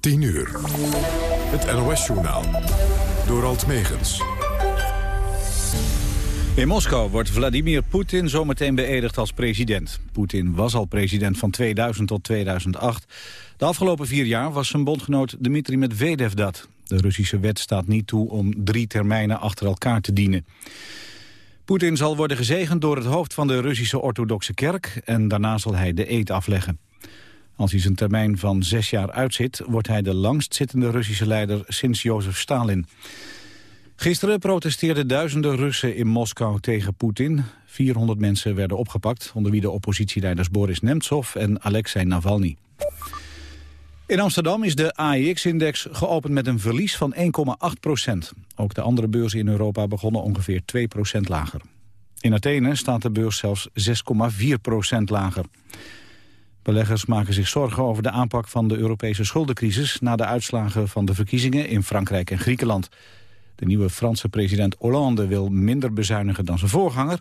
10 uur. Het NOS-journaal. Door Alt Megens. In Moskou wordt Vladimir Poetin zometeen beëdigd als president. Poetin was al president van 2000 tot 2008. De afgelopen vier jaar was zijn bondgenoot Dmitri Medvedev dat. De Russische wet staat niet toe om drie termijnen achter elkaar te dienen. Poetin zal worden gezegend door het hoofd van de Russische orthodoxe kerk... en daarna zal hij de eed afleggen. Als hij zijn termijn van zes jaar uitzit... wordt hij de langstzittende Russische leider sinds Jozef Stalin. Gisteren protesteerden duizenden Russen in Moskou tegen Poetin. 400 mensen werden opgepakt, onder wie de oppositieleiders Boris Nemtsov en Alexei Navalny. In Amsterdam is de AEX-index geopend met een verlies van 1,8 procent. Ook de andere beurzen in Europa begonnen ongeveer 2 procent lager. In Athene staat de beurs zelfs 6,4 procent lager. Beleggers maken zich zorgen over de aanpak van de Europese schuldencrisis... na de uitslagen van de verkiezingen in Frankrijk en Griekenland. De nieuwe Franse president Hollande wil minder bezuinigen dan zijn voorganger...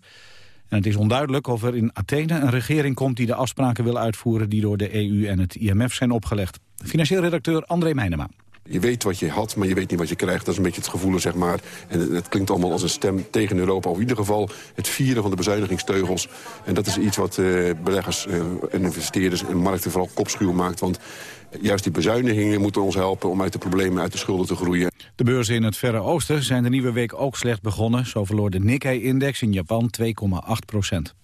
En het is onduidelijk of er in Athene een regering komt die de afspraken wil uitvoeren die door de EU en het IMF zijn opgelegd. Financieel redacteur André Meijnema. Je weet wat je had, maar je weet niet wat je krijgt. Dat is een beetje het gevoel, zeg maar. En het, klinkt allemaal als een stem tegen Europa. Of in ieder geval het vieren van de bezuinigingsteugels. En dat is iets wat uh, beleggers uh, en investeerders en markten vooral kopschuw maakt. Want juist die bezuinigingen moeten ons helpen om uit de problemen uit de schulden te groeien. De beurzen in het Verre Oosten zijn de nieuwe week ook slecht begonnen. Zo verloor de Nikkei-index in Japan 2,8 procent.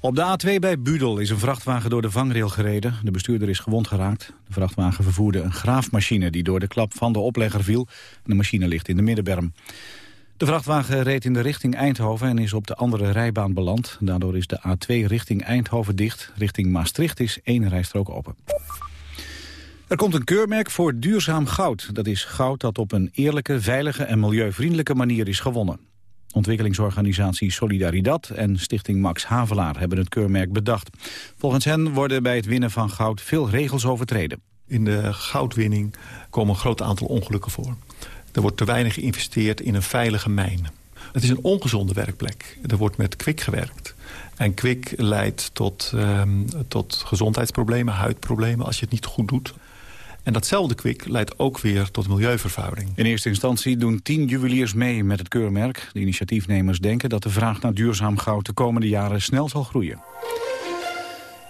Op de A2 bij Budel is een vrachtwagen door de vangrail gereden. De bestuurder is gewond geraakt. De vrachtwagen vervoerde een graafmachine die door de klap van de oplegger viel. De machine ligt in de middenberm. De vrachtwagen reed in de richting Eindhoven en is op de andere rijbaan beland. Daardoor is de A2 richting Eindhoven dicht. Richting Maastricht is één rijstrook open. Er komt een keurmerk voor duurzaam goud. Dat is goud dat op een eerlijke, veilige en milieuvriendelijke manier is gewonnen. Ontwikkelingsorganisatie Solidaridad en stichting Max Havelaar hebben het keurmerk bedacht. Volgens hen worden bij het winnen van goud veel regels overtreden. In de goudwinning komen een groot aantal ongelukken voor. Er wordt te weinig geïnvesteerd in een veilige mijn. Het is een ongezonde werkplek. Er wordt met kwik gewerkt. En kwik leidt tot, um, tot gezondheidsproblemen, huidproblemen als je het niet goed doet. En datzelfde kwik leidt ook weer tot milieuvervuiling. In eerste instantie doen tien juweliers mee met het keurmerk. De initiatiefnemers denken dat de vraag naar duurzaam goud de komende jaren snel zal groeien.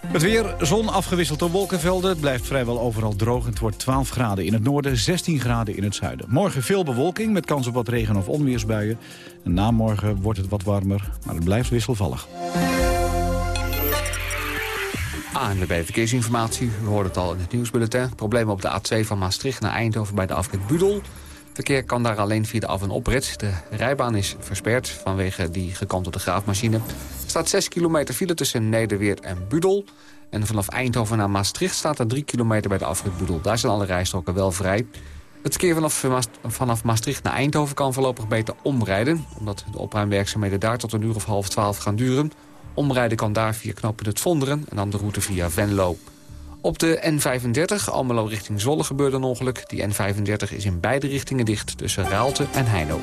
Het weer, zon afgewisseld door wolkenvelden. Het blijft vrijwel overal droog. Het wordt 12 graden in het noorden, 16 graden in het zuiden. Morgen veel bewolking met kans op wat regen- of onweersbuien. En na morgen wordt het wat warmer, maar het blijft wisselvallig. ANWB Verkeersinformatie. We hoorden het al in het nieuwsbulletin. Problemen op de A2 van Maastricht naar Eindhoven bij de afrit Budel. Verkeer kan daar alleen via de af- en oprit. De rijbaan is versperd vanwege die gekantelde graafmachine. Er staat 6 kilometer file tussen Nederweert en Budel. En vanaf Eindhoven naar Maastricht staat er 3 kilometer bij de afrit Budel. Daar zijn alle rijstroken wel vrij. Het verkeer vanaf, vanaf Maastricht naar Eindhoven kan voorlopig beter omrijden... omdat de opruimwerkzaamheden daar tot een uur of half twaalf gaan duren... Omrijden kan daar via knooppunt het Vonderen en dan de route via Venlo. Op de N35, Almelo richting Zwolle, gebeurde een ongeluk. Die N35 is in beide richtingen dicht tussen Raalte en Heino.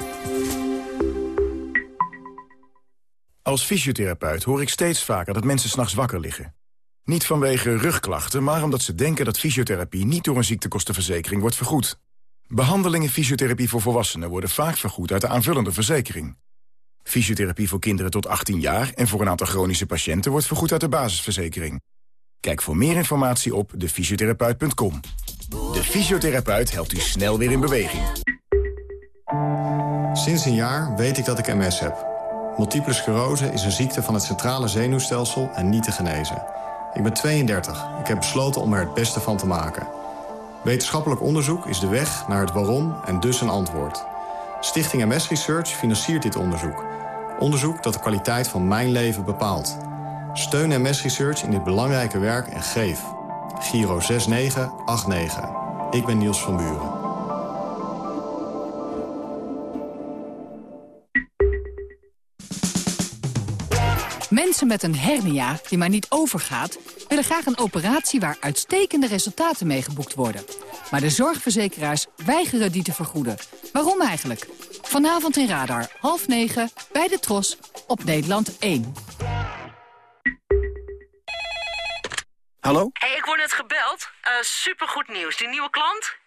Als fysiotherapeut hoor ik steeds vaker dat mensen s'nachts wakker liggen. Niet vanwege rugklachten, maar omdat ze denken dat fysiotherapie... niet door een ziektekostenverzekering wordt vergoed. Behandelingen fysiotherapie voor volwassenen worden vaak vergoed uit de aanvullende verzekering. Fysiotherapie voor kinderen tot 18 jaar en voor een aantal chronische patiënten wordt vergoed uit de basisverzekering. Kijk voor meer informatie op defysiotherapeut.com. De fysiotherapeut helpt u snel weer in beweging. Sinds een jaar weet ik dat ik MS heb. Multiple sclerose is een ziekte van het centrale zenuwstelsel en niet te genezen. Ik ben 32. Ik heb besloten om er het beste van te maken. Wetenschappelijk onderzoek is de weg naar het waarom en dus een antwoord. Stichting MS Research financiert dit onderzoek. Onderzoek dat de kwaliteit van mijn leven bepaalt. Steun MS Research in dit belangrijke werk en geef. Giro 6989. Ik ben Niels van Buren. Mensen met een hernia die maar niet overgaat... willen graag een operatie waar uitstekende resultaten mee geboekt worden. Maar de zorgverzekeraars weigeren die te vergoeden. Waarom eigenlijk? Vanavond in Radar, half negen, bij de Tros, op Nederland 1. Hallo? hey, ik word net gebeld. Uh, supergoed nieuws. Die nieuwe klant?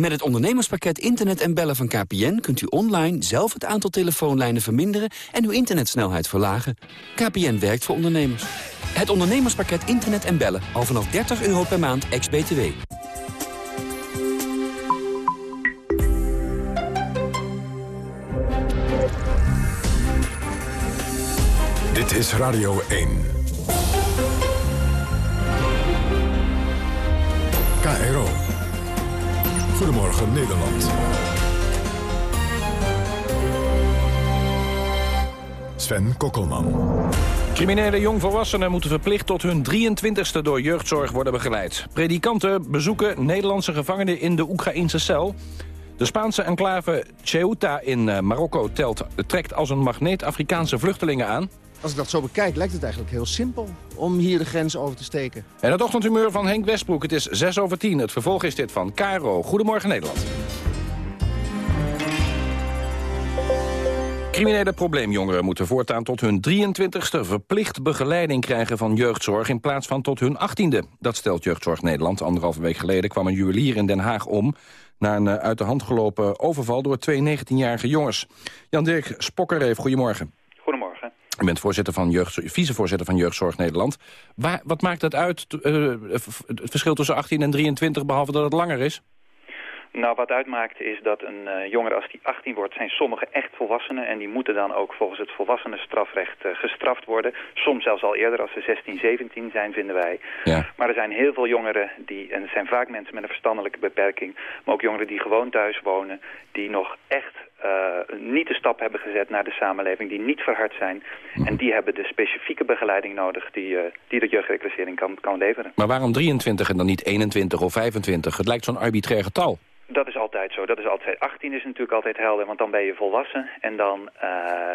Met het ondernemerspakket Internet en Bellen van KPN... kunt u online zelf het aantal telefoonlijnen verminderen... en uw internetsnelheid verlagen. KPN werkt voor ondernemers. Het ondernemerspakket Internet en Bellen. Al vanaf 30 euro per maand, ex-BTW. Dit is Radio 1. KRO. Goedemorgen Nederland. Sven Kokkelman. Criminele jongvolwassenen moeten verplicht tot hun 23ste door jeugdzorg worden begeleid. Predikanten bezoeken Nederlandse gevangenen in de Oekraïnse cel. De Spaanse enclave Ceuta in eh, Marokko telt, trekt als een magneet Afrikaanse vluchtelingen aan. Als ik dat zo bekijk, lijkt het eigenlijk heel simpel om hier de grens over te steken. En het ochtendhumeur van Henk Westbroek. Het is 6 over 10. Het vervolg is dit van Caro. Goedemorgen Nederland. Criminele probleemjongeren moeten voortaan tot hun 23ste verplicht begeleiding krijgen van jeugdzorg in plaats van tot hun 18e. Dat stelt Jeugdzorg Nederland. Anderhalve week geleden kwam een juwelier in Den Haag om na een eh, uit de hand gelopen overval door twee 19-jarige jongens. Jan-Dirk Spokkereef, goedemorgen. U bent voorzitter van jeugd, vicevoorzitter van Jeugdzorg Nederland. Waar, wat maakt het uit, uh, het verschil tussen 18 en 23, behalve dat het langer is? Nou, wat uitmaakt is dat een uh, jongere als die 18 wordt... zijn sommigen echt volwassenen en die moeten dan ook volgens het volwassenenstrafrecht uh, gestraft worden. Soms zelfs al eerder als ze 16, 17 zijn, vinden wij. Ja. Maar er zijn heel veel jongeren, die, en het zijn vaak mensen met een verstandelijke beperking... maar ook jongeren die gewoon thuis wonen, die nog echt niet de stap hebben gezet naar de samenleving... die niet verhard zijn en die hebben de specifieke begeleiding nodig... die, die de jeugdreclassering kan, kan leveren. Maar waarom 23 en dan niet 21 of 25? Het lijkt zo'n arbitrair getal. Dat is altijd zo. Dat is altijd. 18 is natuurlijk altijd helder, want dan ben je volwassen. En dan uh,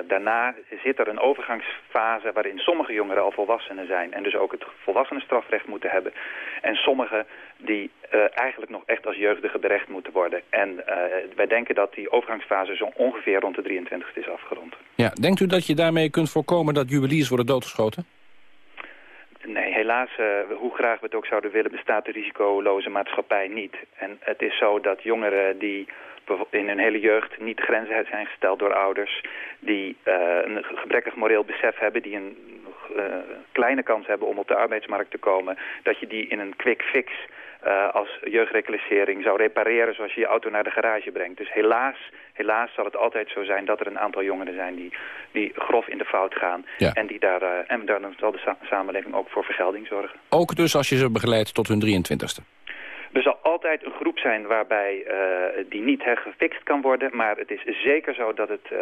daarna zit er een overgangsfase waarin sommige jongeren al volwassenen zijn. En dus ook het volwassenenstrafrecht moeten hebben. En sommigen die uh, eigenlijk nog echt als jeugdige berecht moeten worden. En uh, wij denken dat die overgangsfase zo ongeveer rond de 23 is afgerond. Ja, denkt u dat je daarmee kunt voorkomen dat juweliers worden doodgeschoten? Nee, helaas, uh, hoe graag we het ook zouden willen, bestaat de risicoloze maatschappij niet. En het is zo dat jongeren die in hun hele jeugd niet grenzen zijn gesteld door ouders... die uh, een gebrekkig moreel besef hebben, die een uh, kleine kans hebben om op de arbeidsmarkt te komen... dat je die in een quick fix uh, als jeugdreclassering zou repareren zoals je je auto naar de garage brengt. Dus helaas, helaas zal het altijd zo zijn dat er een aantal jongeren zijn die, die grof in de fout gaan. Ja. En, die daar, uh, en daar zal de sa samenleving ook voor vergelding zorgen. Ook dus als je ze begeleidt tot hun 23ste? Er zal altijd een groep zijn waarbij uh, die niet hergefixt kan worden. Maar het is zeker zo dat het uh,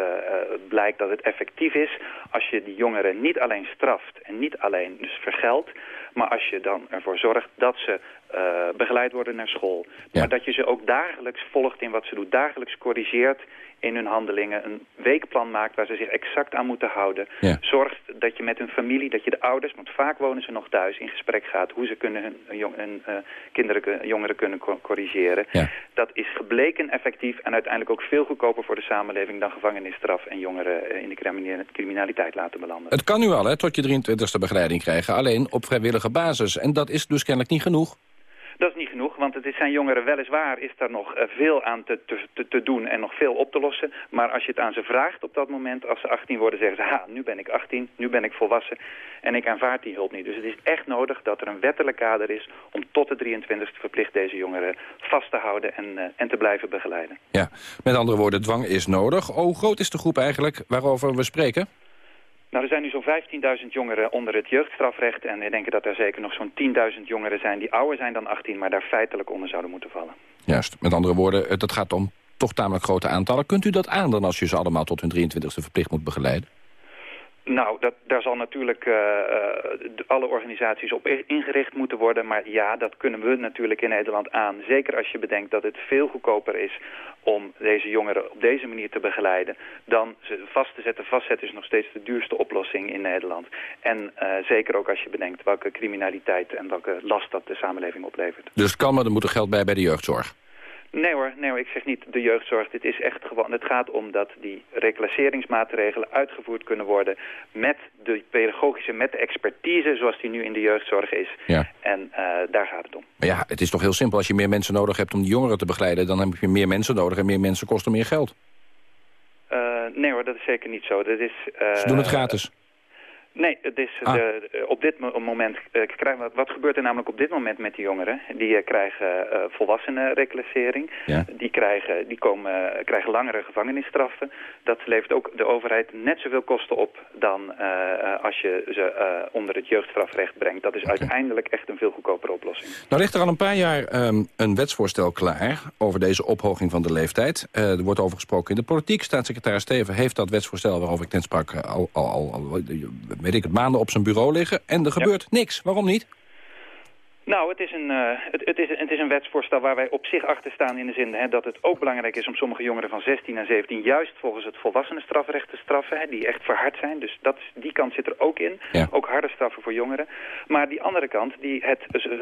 blijkt dat het effectief is als je die jongeren niet alleen straft en niet alleen dus vergeldt. Maar als je dan ervoor zorgt dat ze uh, begeleid worden naar school. Ja. Maar dat je ze ook dagelijks volgt in wat ze doen. Dagelijks corrigeert in hun handelingen. Een weekplan maakt waar ze zich exact aan moeten houden. Ja. Zorgt dat je met hun familie, dat je de ouders, want vaak wonen ze nog thuis, in gesprek gaat. Hoe ze kunnen hun, jong, hun uh, kinderen, jongeren kunnen co corrigeren. Ja. Dat is gebleken effectief en uiteindelijk ook veel goedkoper voor de samenleving dan gevangenisstraf en jongeren uh, in de criminaliteit laten belanden. Het kan nu al, hè, tot je 23e begeleiding krijgen. Alleen op vrijwillige basis. En dat is dus kennelijk niet genoeg. Dat is niet genoeg, want het zijn jongeren weliswaar is daar nog uh, veel aan te, te, te doen en nog veel op te lossen. Maar als je het aan ze vraagt op dat moment, als ze 18 worden, zeggen ze... ha, nu ben ik 18, nu ben ik volwassen en ik aanvaard die hulp niet. Dus het is echt nodig dat er een wettelijk kader is om tot de 23e verplicht deze jongeren vast te houden en, uh, en te blijven begeleiden. Ja, met andere woorden, dwang is nodig. Hoe groot is de groep eigenlijk waarover we spreken? Nou, er zijn nu zo'n 15.000 jongeren onder het jeugdstrafrecht. En we denken dat er zeker nog zo'n 10.000 jongeren zijn die ouder zijn dan 18... maar daar feitelijk onder zouden moeten vallen. Juist. Met andere woorden, het gaat om toch tamelijk grote aantallen. Kunt u dat aan dan als je ze allemaal tot hun 23e verplicht moet begeleiden? Nou, dat, daar zal natuurlijk uh, alle organisaties op ingericht moeten worden. Maar ja, dat kunnen we natuurlijk in Nederland aan. Zeker als je bedenkt dat het veel goedkoper is om deze jongeren op deze manier te begeleiden... dan ze vast te zetten. Vastzetten is nog steeds de duurste oplossing in Nederland. En uh, zeker ook als je bedenkt welke criminaliteit en welke last dat de samenleving oplevert. Dus kan, maar er moet er geld bij bij de jeugdzorg. Nee hoor, nee hoor, ik zeg niet de jeugdzorg. Dit is echt gewoon, het gaat om dat die reclasseringsmaatregelen uitgevoerd kunnen worden met de pedagogische, met de expertise zoals die nu in de jeugdzorg is. Ja. En uh, daar gaat het om. Maar ja, het is toch heel simpel. Als je meer mensen nodig hebt om die jongeren te begeleiden, dan heb je meer mensen nodig en meer mensen kosten meer geld. Uh, nee hoor, dat is zeker niet zo. Dat is, uh, Ze doen het gratis. Nee, het is Ah. de, eh, op dit mo- moment eh, krijgen we, wat gebeurt er namelijk op dit moment met die jongeren? Die eh, krijgen eh volwassenen reclassering. Ja. Die, krijgen, die komen, eh, krijgen langere gevangenisstraffen. Dat levert ook de overheid net zoveel kosten op dan eh, eh, als je ze eh, onder het jeugdstrafrecht brengt. Dat is uiteindelijk echt een veel goedkopere oplossing. Nou ligt er al een paar jaar ehm, een wetsvoorstel klaar over deze ophoging van de leeftijd. Eh, er wordt over gesproken in de politiek. Staatssecretaris Steven heeft dat wetsvoorstel waarover ik net sprak eh, al, al, al, al weet ik het, maanden op zijn bureau liggen. En er gebeurt niks. Waarom niet? Nou, het is, een, eh, het, het, is, het is een wetsvoorstel waar wij op zich achter staan in de zin hè, dat het ook belangrijk is om sommige jongeren van 16 en 17 juist volgens het volwassenenstrafrecht te straffen, hè, die echt verhard zijn. Dus dat, die kant zit er ook in. Ja. Ook harde straffen voor jongeren. Maar die andere kant, die het dus, eh,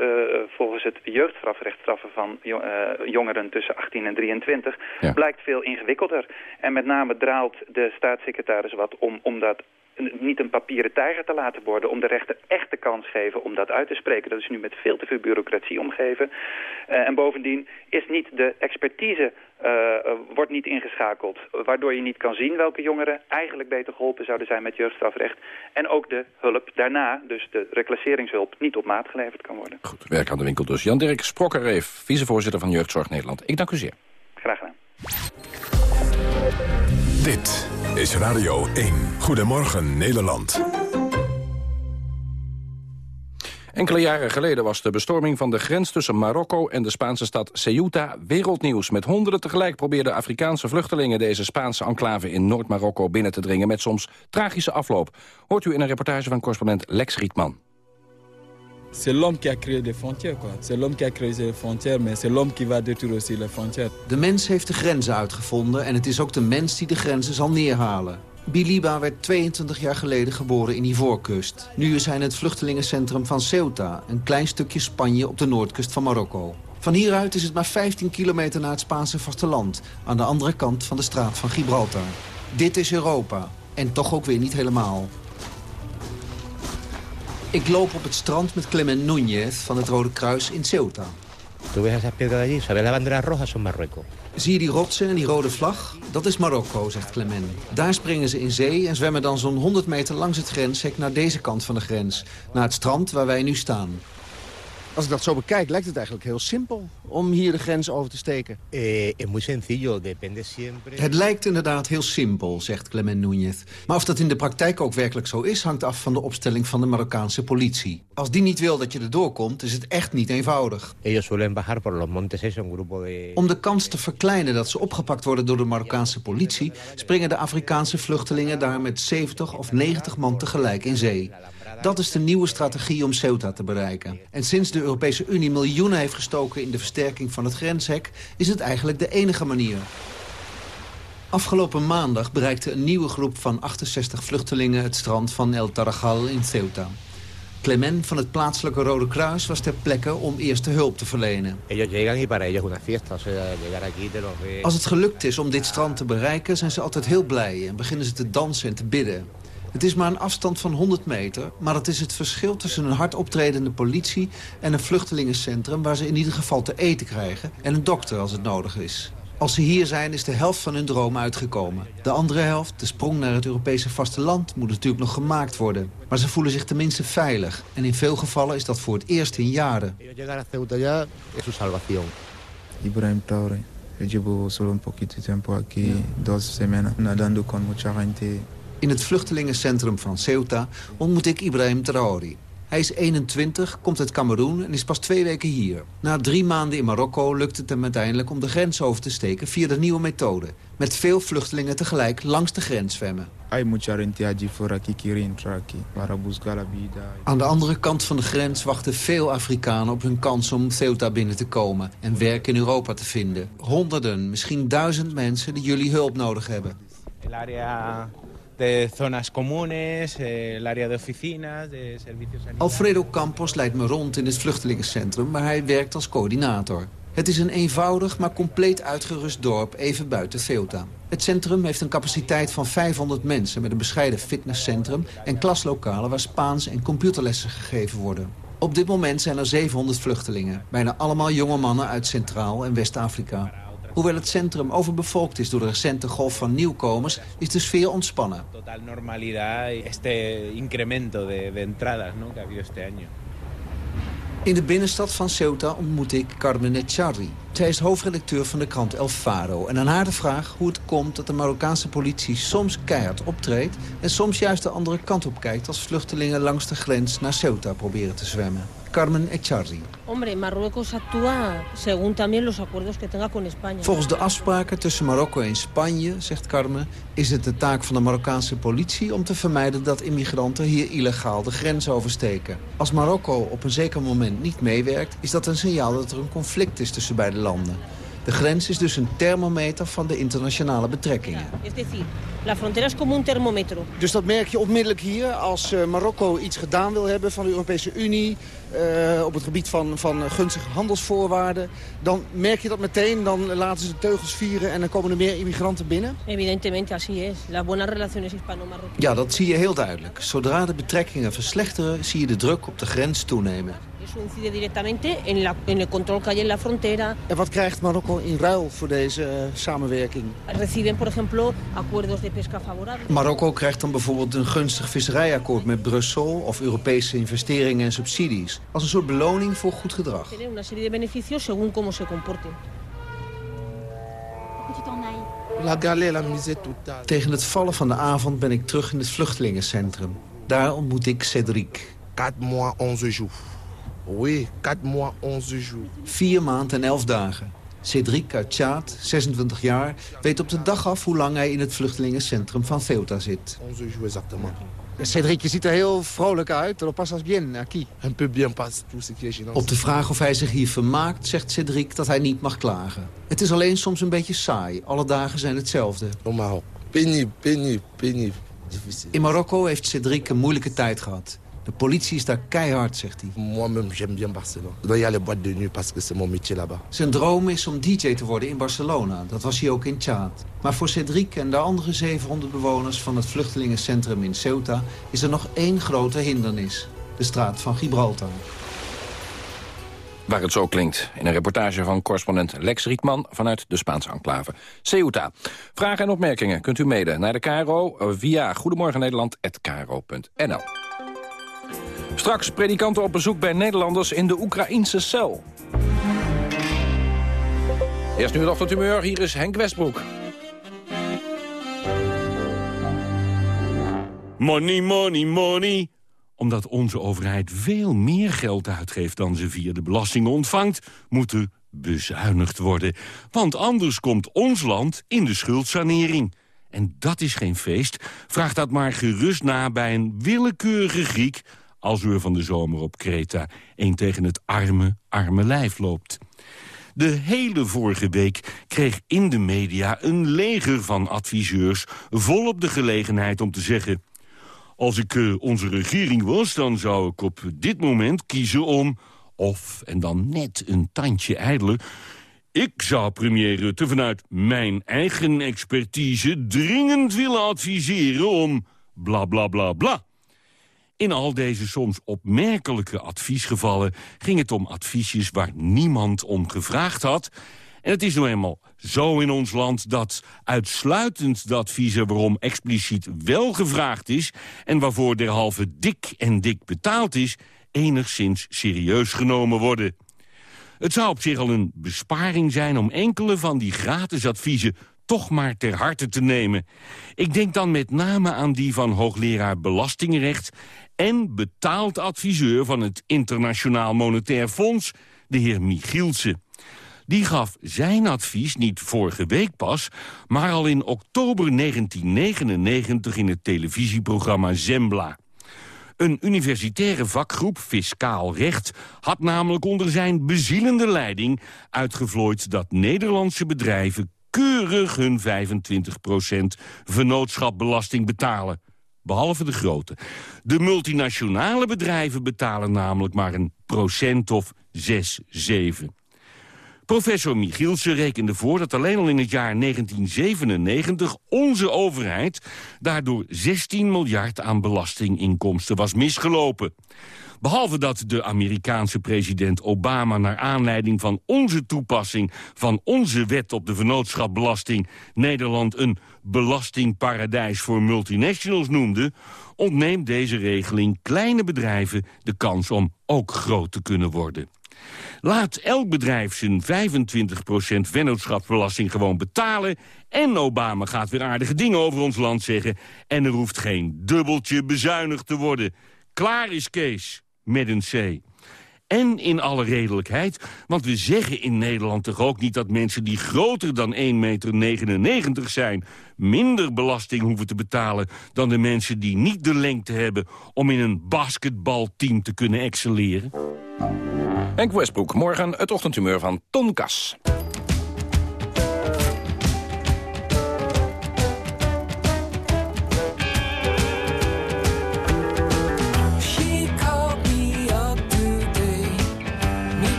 volgens het jeugdstrafrecht straffen van jo- eh, jongeren tussen 18 en 23, Ja. blijkt veel ingewikkelder. En met name draalt de staatssecretaris wat om, om dat niet een papieren tijger te laten worden... om de rechter echt de kans geven om dat uit te spreken. Dat is nu met veel te veel bureaucratie omgeven. Eh, en bovendien is niet de expertise eh, eh, wordt niet ingeschakeld... waardoor je niet kan zien welke jongeren eigenlijk beter geholpen zouden zijn met jeugdstrafrecht. En ook de hulp daarna, dus de reclasseringshulp, niet op maat geleverd kan worden. Goed, werk aan de winkel dus. Jan-Dirk Sprokkerreef, vicevoorzitter van Jeugdzorg Nederland. Ik dank u zeer. Graag gedaan. Dit is Radio 1. Goedemorgen Nederland. Enkele jaren geleden was de bestorming van de grens tussen Marokko en de Spaanse stad Ceuta wereldnieuws. Met honderden tegelijk probeerden Afrikaanse vluchtelingen deze Spaanse enclave in Noord-Marokko binnen te dringen met soms tragische afloop. Hoort u in een reportage van correspondent Lex Rietman. C'est l'homme qui a créé des frontières. C'est l'homme qui a créé les frontières, mais c'est l'homme qui va détruire aussi les frontières. De mens heeft de grenzen uitgevonden en het is ook de mens die de grenzen zal neerhalen. Biliba werd 22 jaar geleden geboren in Ivoorkust. Nu is hij in het vluchtelingencentrum van Ceuta, een klein stukje Spanje op de noordkust van Marokko. Van hieruit is het maar 15 kilometer naar het Spaanse vasteland, aan de andere kant van de straat van Gibraltar. Dit is Europa, en toch ook weer niet helemaal. Ik loop op het strand met Clement Núñez van het Rode Kruis in Ceuta. Tú ves esas piedras de allí, ¿sabes las banderas rojas? Son Marruecos. Zie je die rotsen en die rode vlag? Dat is Marokko, zegt Clement. Daar springen ze in zee en zwemmen dan zo'n 100 meter langs het grenshek naar deze kant van de grens. Naar het strand waar wij nu staan. Als ik dat zo bekijk, lijkt het eigenlijk heel simpel om hier de grens over te steken. Eh, es muy sencillo, depende siempre... Het lijkt inderdaad heel simpel, zegt Clement Núñez. Maar of dat in de praktijk ook werkelijk zo is... hangt af van de opstelling van de Marokkaanse politie. Als die niet wil dat je erdoor komt, is het echt niet eenvoudig. Om de kans te verkleinen dat ze opgepakt worden door de Marokkaanse politie... springen de Afrikaanse vluchtelingen daar met 70 of 90 man tegelijk in zee. Dat is de nieuwe strategie om Ceuta te bereiken. En sinds de Europese Unie miljoenen heeft gestoken in de versterking van het grenshek... is het eigenlijk de enige manier. Afgelopen maandag bereikte een nieuwe groep van 68 vluchtelingen het strand van El Tarajal in Ceuta. Clement van het plaatselijke Rode Kruis was ter plekke om eerste hulp te verlenen. Als het gelukt is om dit strand te bereiken, zijn ze altijd heel blij... en beginnen ze te dansen en te bidden. Het is maar een afstand van 100 meter, maar het is het verschil tussen een hard optredende politie... en een vluchtelingencentrum waar ze in ieder geval te eten krijgen... en een dokter als het nodig is. Als ze hier zijn, is de helft van hun droom uitgekomen. De andere helft, de sprong naar het Europese vasteland, moet natuurlijk nog gemaakt worden. Maar ze voelen zich tenminste veilig. En in veel gevallen is dat voor het eerst in jaren. Ibrahim Traoré. Yo llevo solo un poquito de tiempo aquí, dos semanas, nadando con mucha gente. In het vluchtelingencentrum van Ceuta ontmoet ik Ibrahim Traori. Hij is 21, komt uit Cameroen en is pas twee weken hier. Na drie maanden in Marokko lukt het hem uiteindelijk om de grens over te steken via de nieuwe methode. Met veel vluchtelingen tegelijk langs de grens zwemmen. Aan de andere kant van de grens wachten veel Afrikanen op hun kans om Ceuta binnen te komen en werk in Europa te vinden. Honderden, misschien duizend mensen die jullie hulp nodig hebben. De zonas comunes, eh, el área de oficinas, de servicios sanitarios. Alfredo Campos leidt me rond in het vluchtelingencentrum, maar hij werkt als coördinator. Het is een eenvoudig, maar compleet uitgerust dorp even buiten Ceuta. Het centrum heeft een capaciteit van 500 mensen... met een bescheiden fitnesscentrum en klaslokalen... waar Spaans en computerlessen gegeven worden. Op dit moment zijn er 700 vluchtelingen. Bijna allemaal jonge mannen uit Centraal- en West-Afrika. Hoewel het centrum overbevolkt is door de recente golf van nieuwkomers... is de sfeer ontspannen. Total normalidad, este incremento de, de entradas ¿no? que ha habido este año. In de binnenstad van Ceuta ontmoet ik Carmen Echarri. Zij is hoofdredacteur van de krant El Faro. En aan haar de vraag hoe het komt dat de Marokkaanse politie soms keihard optreedt... en soms juist de andere kant op kijkt als vluchtelingen langs de grens naar Ceuta proberen te zwemmen. Carmen Echarri. Hombre, Marruecos actúa según también los acuerdos que tenga con España. Volgens de afspraken tussen Marokko en Spanje, zegt Carmen... is het de taak van de Marokkaanse politie om te vermijden dat immigranten hier illegaal de grens oversteken. Als Marokko op een zeker moment niet meewerkt, is dat een signaal dat er een conflict is tussen beide landen. De grens is dus een thermometer van de internationale betrekkingen. La frontera es como un termómetro. Dus dat merk je onmiddellijk hier als eh, Marokko iets gedaan wil hebben van de Europese Unie... eh, op het gebied van, van gunstige handelsvoorwaarden. Dan merk je dat meteen, dan laten ze de teugels vieren en dan komen er meer immigranten binnen. Evidentemente, así es. Las buenas relaciones hispano-marroquíes. Ja, dat zie je heel duidelijk. Zodra de betrekkingen verslechteren, zie je de druk op de grens toenemen. Eso incide directamente en, la, en el control que hay en la frontera. En wat krijgt Marokko in ruil voor deze eh, samenwerking? Reciben, por ejemplo, acuerdos de pesca favorables. Marokko krijgt dan bijvoorbeeld een gunstig visserijakkoord met Brussel... of Europese investeringen en subsidies. Als een soort beloning voor goed gedrag. Una serie de beneficios según cómo se comporten. Tegen het vallen van de avond ben ik terug in het vluchtelingencentrum. Daar ontmoet ik Cedric. 4 mois, 11 jours. Oui, 4 mois, 11 jours. Vier maanden en elf dagen. Cedric uit Tjaat, 26 jaar, weet op de dag af hoe lang hij in het vluchtelingencentrum van Ceuta zit. 11 jours exactement. Cedric, je ziet er heel vrolijk uit. Dat past als bien, aquí. Un peu bien passe tout ce qui est gênant. Op de vraag of hij zich hier vermaakt, zegt Cedric dat hij niet mag klagen. Het is alleen soms een beetje saai. Alle dagen zijn hetzelfde. Pénible, pénible. Difficile. In Marokko heeft Cedric een moeilijke tijd gehad. De politie is daar keihard, zegt hij. Moi-même, j'aime bien Barcelone. Il y a les boîtes de nuit parce que c'est mon métier là-bas. Zijn droom is om DJ te worden in Barcelona. Dat was hij ook in Tjaad. Maar voor Cedric en de andere 700 bewoners van het vluchtelingencentrum in Ceuta... is er nog één grote hindernis. De straat van Gibraltar. Waar het zo klinkt. In een reportage van correspondent Lex Rietman vanuit de Spaanse enclave Ceuta. Vragen en opmerkingen kunt u mailen naar de KRO via goedemorgennederland.kro.nl. Straks predikanten op bezoek bij Nederlanders in de Oekraïnse cel. Eerst nu het ochtendhumeur, hier is Henk Westbroek. Money, money, money. Omdat onze overheid veel meer geld uitgeeft dan ze via de belastingen ontvangt... moet er bezuinigd worden. Want anders komt ons land in de schuldsanering. En dat is geen feest. Vraag dat maar gerust na bij een willekeurige Griek... als er van de zomer op Kreta een tegen het arme, arme lijf loopt. De hele vorige week kreeg in de media een leger van adviseurs... volop de gelegenheid om te zeggen... Als ik uh, onze regering was, dan zou ik op dit moment kiezen om... of, en dan net een tandje ijdeler... ik zou premier Rutte vanuit mijn eigen expertise... dringend willen adviseren om bla bla bla bla. In al deze soms opmerkelijke adviesgevallen... ging het om adviesjes waar niemand om gevraagd had... En het is nou eenmaal zo in ons land dat uitsluitend de adviezen waarom expliciet wel gevraagd is... en waarvoor derhalve dik en dik betaald is, enigszins serieus genomen worden. Het zou op zich al een besparing zijn om enkele van die gratis adviezen toch maar ter harte te nemen. Ik denk dan met name aan die van hoogleraar Belastingrecht en betaald adviseur van het Internationaal Monetair Fonds, de heer Michielsen. Die gaf zijn advies niet vorige week pas... maar al in oktober 1999 in het televisieprogramma Zembla. Een universitaire vakgroep, Fiscaal Recht... had namelijk onder zijn bezielende leiding uitgevlooid... dat Nederlandse bedrijven keurig hun 25% vennootschapbelasting betalen. Behalve de grote. De multinationale bedrijven betalen namelijk maar een procent of 6, 7. Professor Michielsen rekende voor dat alleen al in het jaar 1997 onze overheid daardoor 16 miljard aan belastinginkomsten was misgelopen. Behalve dat de Amerikaanse president Obama naar aanleiding van onze toepassing van onze wet op de vennootschapbelasting Nederland een belastingparadijs voor multinationals noemde, ontneemt deze regeling kleine bedrijven de kans om ook groot te kunnen worden. Laat elk bedrijf zijn 25% vennootschapsbelasting gewoon betalen... en Obama gaat weer aardige dingen over ons land zeggen... en er hoeft geen dubbeltje bezuinigd te worden. Klaar is Kees, met een C. En in alle redelijkheid, want we zeggen in Nederland toch ook niet... dat mensen die groter dan 1,99 meter zijn... minder belasting hoeven te betalen dan de mensen die niet de lengte hebben... om in een basketbalteam te kunnen excelleren? Henk Westbroek, morgen het ochtendhumeur van Ton Kas.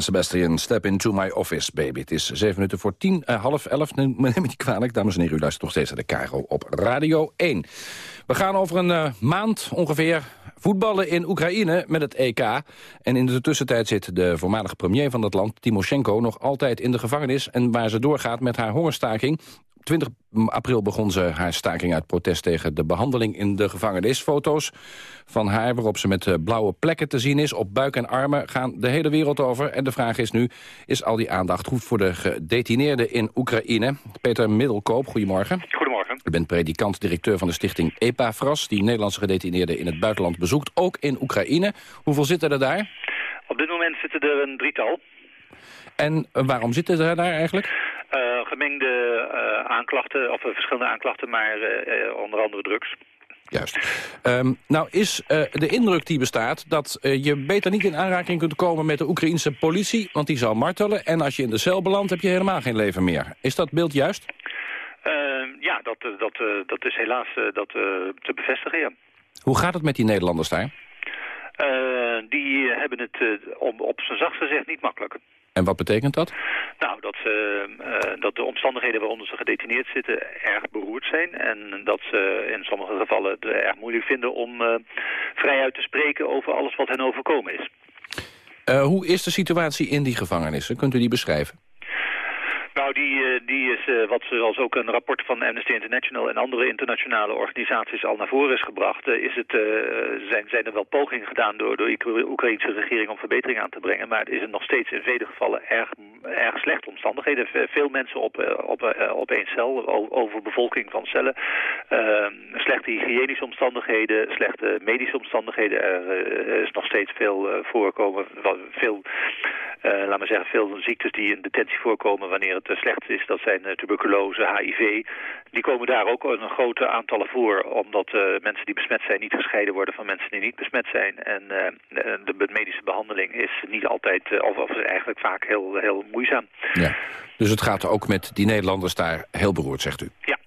Sebastian, step into my office, baby. Het is zeven minuten voor tien, uh, half elf. Neem me niet kwalijk, dames en heren. U luistert nog steeds naar de Caro op Radio 1. We gaan over een uh, maand ongeveer voetballen in Oekraïne met het EK. En in de tussentijd zit de voormalige premier van dat land, Timoshenko... nog altijd in de gevangenis en waar ze doorgaat met haar hongerstaking... 20 april begon ze haar staking uit protest tegen de behandeling in de gevangenis. Foto's van haar waarop ze met eh, blauwe plekken te zien is op buik en armen gaan de hele wereld over. En de vraag is nu, is al die aandacht goed voor de gedetineerden in Oekraïne? Peter Middelkoop, goedemorgen. Goedemorgen. U bent predikant-directeur van de stichting EPAFRAS... die Nederlandse gedetineerden in het buitenland bezoekt, ook in Oekraïne. Hoeveel zitten er daar? Op dit moment zitten er een drietal. En waarom zitten ze daar eigenlijk? Uh, gemengde uh, aanklachten, of verschillende aanklachten, maar onder andere drugs. Juist. Um, nou is de indruk die bestaat dat je beter niet in aanraking kunt komen met de Oekraïnse politie, want die zal martelen. En als je in de cel belandt, heb je helemaal geen leven meer. Is dat beeld juist? ja, dat, eh, dat, eh, dat is helaas eh, dat, eh, te bevestigen, ja. Hoe gaat het met die Nederlanders daar? Eh, die hebben het eh, op, op zijn zacht gezegd niet makkelijk. En wat betekent dat? Nou, dat, ze, eh, dat de omstandigheden waaronder ze gedetineerd zitten erg beroerd zijn. En dat ze in sommige gevallen het erg moeilijk vinden om eh, vrijuit te spreken over alles wat hen overkomen is. Eh, hoe is de situatie in die gevangenissen? Kunt u die beschrijven? Nou, die, eh, die is, eh, wat zoals ook een rapport van Amnesty International en andere internationale organisaties al naar voren is gebracht, eh, is het, zijn, zijn er wel pogingen gedaan door, door de Oekraïnse regering om verbetering aan te brengen. Maar het is er nog steeds in vele gevallen erg, erg slechte omstandigheden. Ve- Veel mensen op, op, op één cel, overbevolking van cellen. Eh, slechte hygiënische omstandigheden, slechte medische omstandigheden. Er is nog steeds veel voorkomen, veel, laat maar zeggen, veel ziektes die in detentie voorkomen wanneer het eh, slecht is. Dat zijn eh, tuberculose, HIV. Die komen daar ook een grote aantallen voor, omdat eh, mensen die besmet zijn niet gescheiden worden van mensen die niet besmet zijn. En de, medische behandeling is niet altijd, of, of is eigenlijk vaak heel, heel moeizaam. Ja. Dus het gaat ook met die Nederlanders daar heel beroerd, zegt u? Ja.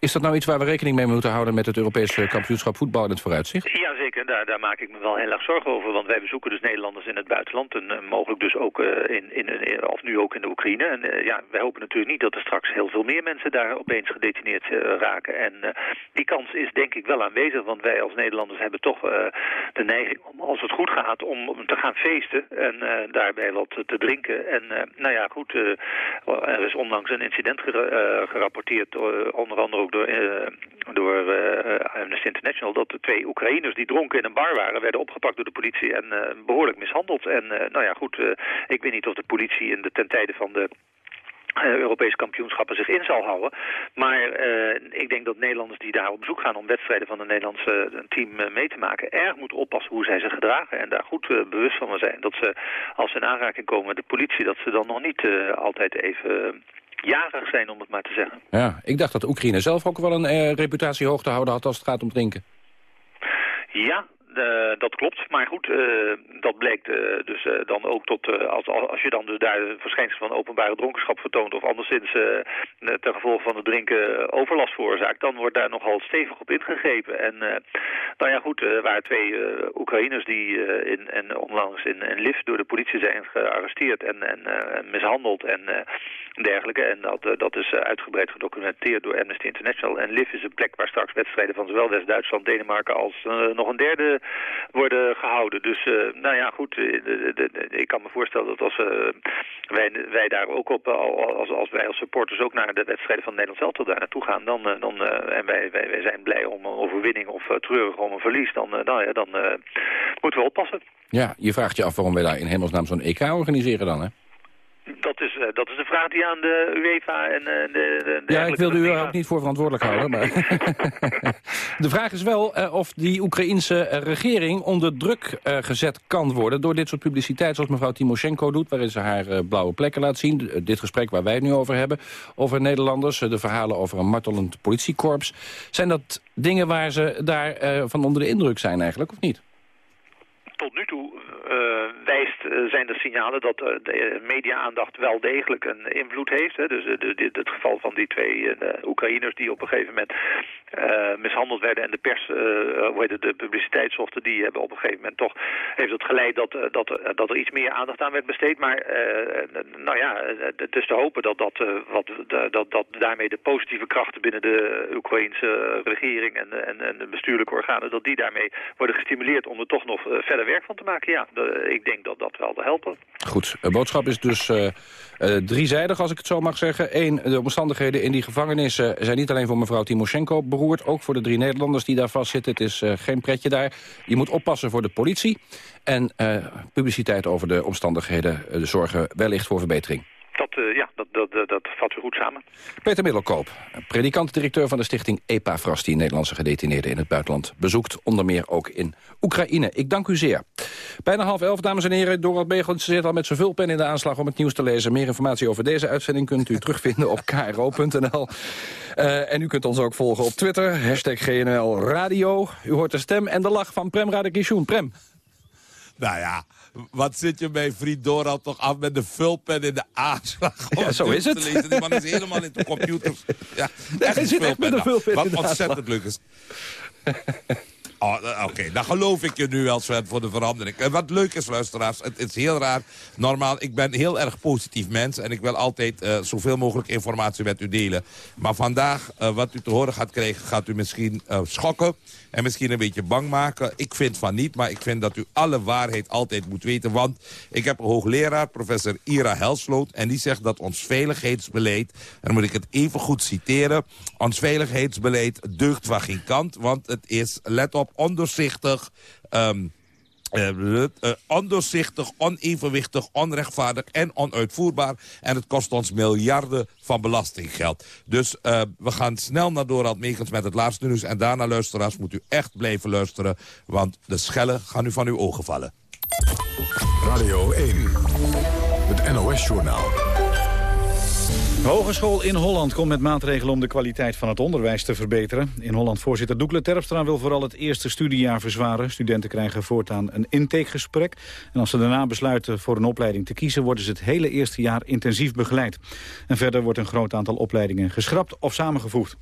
Is dat nou iets waar we rekening mee moeten houden... met het Europese kampioenschap voetbal in het vooruitzicht? Ja, zeker. Daar, daar maak ik me wel heel erg zorgen over. Want wij bezoeken dus Nederlanders in het buitenland. En eh, mogelijk dus ook eh, in, in, in- of nu ook in de Oekraïne. En eh, ja, wij hopen natuurlijk niet dat er straks heel veel meer mensen daar opeens gedetineerd eh, raken. En eh, die kans is denk ik wel aanwezig. Want wij als Nederlanders hebben toch eh, de neiging om, als het goed gaat, om, te gaan feesten. En eh, daarbij wat te drinken. En eh, nou ja, goed. eh, er is onlangs een incident gera- eh, gerapporteerd. Onder andere door, eh, door eh, Amnesty International. Dat de twee Oekraïners die dronken in een bar waren, werden opgepakt door de politie en eh, behoorlijk mishandeld. En nou ja, goed, ik weet niet of de politie in de, ten tijde van de Europese kampioenschappen zich in zal houden. Maar ik denk dat Nederlanders die daar op bezoek gaan om wedstrijden van het Nederlandse team mee te maken, erg moeten oppassen hoe zij zich gedragen en daar goed bewust van zijn. Dat ze, als ze in aanraking komen met de politie, dat ze dan nog niet altijd even jarig zijn, om het maar te zeggen. Ja, ik dacht dat Oekraïne zelf ook wel een eh, reputatie hoog te houden had... als het gaat om drinken. Ja, eh, dat klopt. Maar goed, eh, dat blijkt eh, dus dan ook tot... als, als je dan dus daar verschijnselen van openbare dronkenschap vertoont... of anderszins ten gevolge van het drinken overlast veroorzaakt... dan wordt daar nogal stevig op ingegrepen. En nou ja, goed, er waren twee Oekraïners die in, en onlangs in, in Lviv door de politie zijn gearresteerd... en, en mishandeld en dergelijke. En dat, dat is uitgebreid gedocumenteerd door Amnesty International. En Lviv is een plek waar straks wedstrijden van zowel West-Duitsland, Denemarken... als nog een derde worden gehouden. Dus eh, nou ja, goed, eh, ik kan me voorstellen dat als eh, wij, wij daar ook op, eh, als, als wij als supporters ook naar de wedstrijden van Nederland zelf daar naartoe gaan, dan, eh, dan eh, en wij, wij, wij zijn blij om een overwinning of eh, treurig om een verlies, dan, eh, nou ja, dan eh, moeten we oppassen. Ja, je vraagt je af waarom wij daar in hemelsnaam zo'n EK organiseren dan, hè? Dat is, eh, dat is de vraag die aan de UEFA en eh, de, de, de Ja, ik wilde u er ook niet voor verantwoordelijk houden. Maar de vraag is wel eh, of die Oekraïense regering onder druk gezet kan worden... door dit soort publiciteit zoals mevrouw Timoshenko doet... waarin ze haar blauwe plekken laat zien. Dit gesprek waar wij het nu over hebben, over Nederlanders... de verhalen over een martelend politiekorps. Zijn dat dingen waar ze daar van onder de indruk zijn eigenlijk, of niet? Tot nu toe eh, wijst, eh, zijn er signalen dat eh, de media-aandacht wel degelijk een invloed heeft. Hè. Dus het geval van die twee Oekraïners die op een gegeven moment mishandeld werden en de pers, hoe heet het, de publiciteit zochten, die hebben op een gegeven moment toch, heeft het geleid dat, dat, dat er iets meer aandacht aan werd besteed. Maar nou ja, het is te hopen dat, dat, wat, dat, dat daarmee de positieve krachten binnen de Oekraïnse regering en, en, en de bestuurlijke organen, dat die daarmee worden gestimuleerd om er toch nog verder werk van te maken. Ja, ik denk dat dat wel wil helpen. Goed, de boodschap is dus eh, eh, driezijdig, als ik het zo mag zeggen. Eén, de omstandigheden in die gevangenissen zijn niet alleen voor mevrouw Timoshenko beroerd... ook voor de drie Nederlanders die daar vastzitten. Het is eh, geen pretje daar. Je moet oppassen voor de politie. En publiciteit over de omstandigheden zorgen wellicht voor verbetering. Dat, eh, ja, dat, dat, dat, dat vat u goed samen. Peter Middelkoop, predikant-directeur van de stichting EPAFRAS... die Nederlandse gedetineerden in het buitenland bezoekt. Onder meer ook in Oekraïne. Ik dank u zeer. Bijna half elf, dames en heren. Dorot Begel zit al met zijn vulpen in de aanslag om het nieuws te lezen. Meer informatie over deze uitzending kunt u terugvinden op kro.nl. Eh, en u kunt ons ook volgen op Twitter. Hashtag GNL Radio. U hoort de stem en de lach van Prem Radakishun. Prem. Nou ja, Wat zit je bij vriend Doral toch af met de vulpen in de aanslag? Ja, zo is het. Lezen. Die man is helemaal in de computers. Ja, echt hij zit echt met een vulpen Wat in de ontzettend leuk is. Oh, eh, Oké, dan geloof ik je nu wel, Sven, voor de verandering. En wat leuk is, luisteraars, het is heel raar. Normaal, ik ben heel erg positief mens... en ik wil altijd eh, zoveel mogelijk informatie met u delen. Maar vandaag, eh, wat u te horen gaat krijgen... gaat u misschien eh, schokken en misschien een beetje bang maken. Ik vind van niet, maar ik vind dat u alle waarheid altijd moet weten. Want ik heb een hoogleraar, professor Ira Helsloot... en die zegt dat ons veiligheidsbeleid... en dan moet ik het even goed citeren... ons veiligheidsbeleid deugt van geen kant... want het is, let op, ondoorzichtig... ehm, eh, eh, ondoorzichtig, onevenwichtig, onrechtvaardig en onuitvoerbaar. En het kost ons miljarden van belastinggeld. Dus eh, we gaan snel naar Dorald Megens met het laatste nieuws. En daarna, luisteraars, moet u echt blijven luisteren. Want de schellen gaan u van uw ogen vallen. Radio 1, het NOS-journaal. Hogeschool in Holland komt met maatregelen om de kwaliteit van het onderwijs te verbeteren. In Holland voorzitter Doekle Terpstra wil vooral het eerste studiejaar verzwaren. Studenten krijgen voortaan een intakegesprek. En als ze daarna besluiten voor een opleiding te kiezen... worden ze het hele eerste jaar intensief begeleid. En verder wordt een groot aantal opleidingen geschrapt of samengevoegd.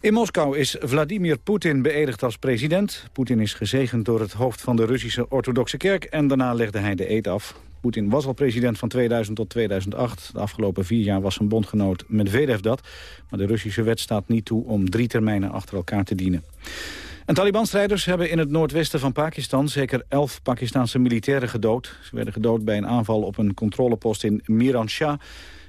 In Moskou is Vladimir Poetin beëdigd als president. Poetin is gezegend door het hoofd van de Russische orthodoxe kerk... en daarna legde hij de eed af. Poetin was al president van 2000 tot 2008. De afgelopen vier jaar was zijn bondgenoot Medvedev dat. Maar de Russische wet staat niet toe om drie termijnen achter elkaar te dienen. En Taliban-strijders hebben in het noordwesten van Pakistan... zeker elf Pakistanse militairen gedood. Ze werden gedood bij een aanval op een controlepost in Miran Shah.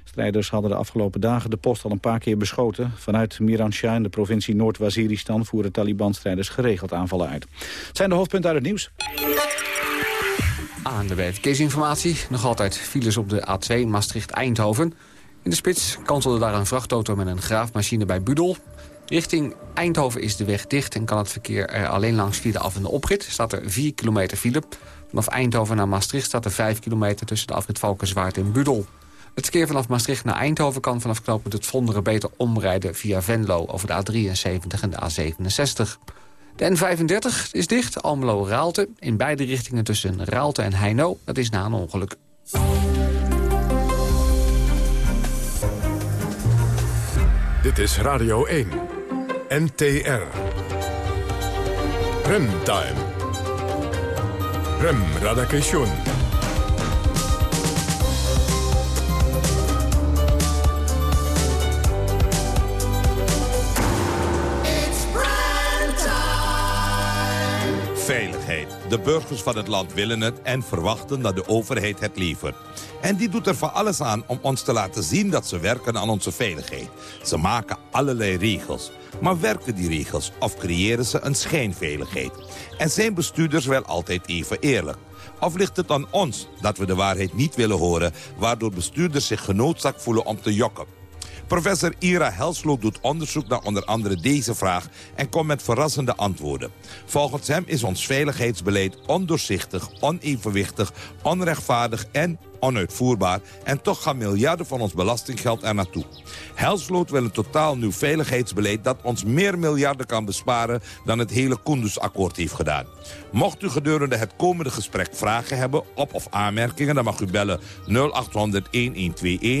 Strijders hadden de afgelopen dagen de post al een paar keer beschoten. Vanuit Miran Shah in de provincie Noord-Waziristan... voeren Taliban-strijders geregeld aanvallen uit. Het zijn de hoofdpunten uit het nieuws. Aan de verkeersinformatie. Nog altijd files op de A2 Maastricht-Eindhoven. In de spits kanselde daar een vrachtauto met een graafmachine bij Budel. Richting Eindhoven is de weg dicht en kan het verkeer er alleen langs via de af- en de oprit. Staat er 4 kilometer file. Vanaf Eindhoven naar Maastricht staat er 5 kilometer tussen de afrit Valkenswaard en Budel. Het verkeer vanaf Maastricht naar Eindhoven kan vanaf knooppunt het Vonderen beter omrijden via Venlo over de A73 en de A67. De N35 is dicht, Almelo-Raalte. In beide richtingen tussen Raalte en Heino. Dat is na een ongeluk. Dit is Radio 1. NTR. Remtime. Rem Radakation. De burgers van het land willen het en verwachten dat de overheid het levert. En die doet er van alles aan om ons te laten zien dat ze werken aan onze veiligheid. Ze maken allerlei regels. Maar werken die regels of creëren ze een schijnveiligheid? En zijn bestuurders wel altijd even eerlijk? Of ligt het aan ons dat we de waarheid niet willen horen... waardoor bestuurders zich genoodzaakt voelen om te jokken? Professor Ira Helsloot doet onderzoek naar onder andere deze vraag... en komt met verrassende antwoorden. Volgens hem is ons veiligheidsbeleid ondoorzichtig, onevenwichtig... onrechtvaardig en onuitvoerbaar... en toch gaan miljarden van ons belastinggeld er naartoe. Helsloot wil een totaal nieuw veiligheidsbeleid... dat ons meer miljarden kan besparen dan het hele Kunduz-akkoord heeft gedaan. Mocht u gedurende het komende gesprek vragen hebben, op- of aanmerkingen... dan mag u bellen 0800-1121,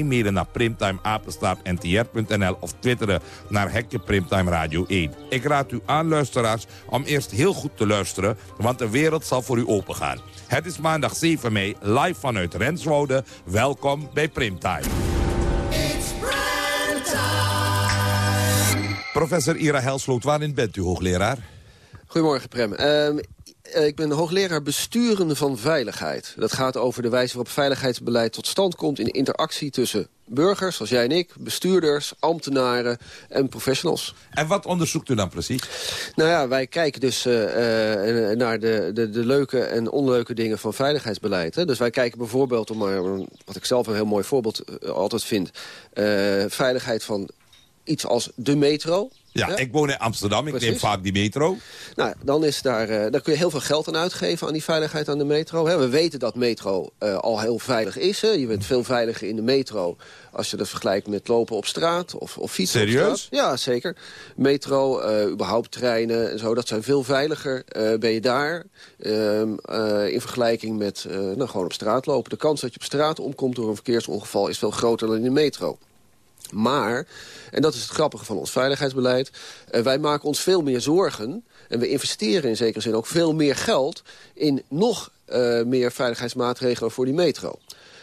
mede naar primtimeapenstaartntr.nl... of twitteren naar Hekje Primtime Radio 1. Ik raad u aan, luisteraars, om eerst heel goed te luisteren... want de wereld zal voor u opengaan. Het is maandag 7 mei, live vanuit Renswoude. Welkom bij Primtime. Professor Ira Helsloot, waarin bent u hoogleraar? Goedemorgen, Prem. Ehm, eh, ik ben hoogleraar besturende van veiligheid. Dat gaat over de wijze waarop veiligheidsbeleid tot stand komt... in interactie tussen burgers, zoals jij en ik, bestuurders, ambtenaren en professionals. En wat onderzoekt u dan precies? Nou ja, wij kijken dus eh, eh, naar de, de, de leuke en onleuke dingen van veiligheidsbeleid. Hè. Dus wij kijken bijvoorbeeld, om maar, wat ik zelf een heel mooi voorbeeld eh, altijd vind... eh, veiligheid van iets als de metro. Ja, ik woon in Amsterdam, ik neem vaak die metro. Nou, dan, is daar, daar kun je heel veel geld aan uitgeven aan die veiligheid aan de metro. Hè. We weten dat metro eh, al heel veilig is. Hè. Je bent veel veiliger in de metro als je dat vergelijkt met lopen op straat of, of fietsen op Serieus? straat. Ja, zeker. Metro, eh, überhaupt treinen en zo, dat zijn veel veiliger. ben je daar ehm, eh, in vergelijking met nou, gewoon op straat lopen. De kans dat je op straat omkomt door een verkeersongeval is veel groter dan in de metro. Maar, en dat is het grappige van ons veiligheidsbeleid... eh, wij maken ons veel meer zorgen... en we investeren in zekere zin ook veel meer geld... in nog eh, meer veiligheidsmaatregelen voor die metro.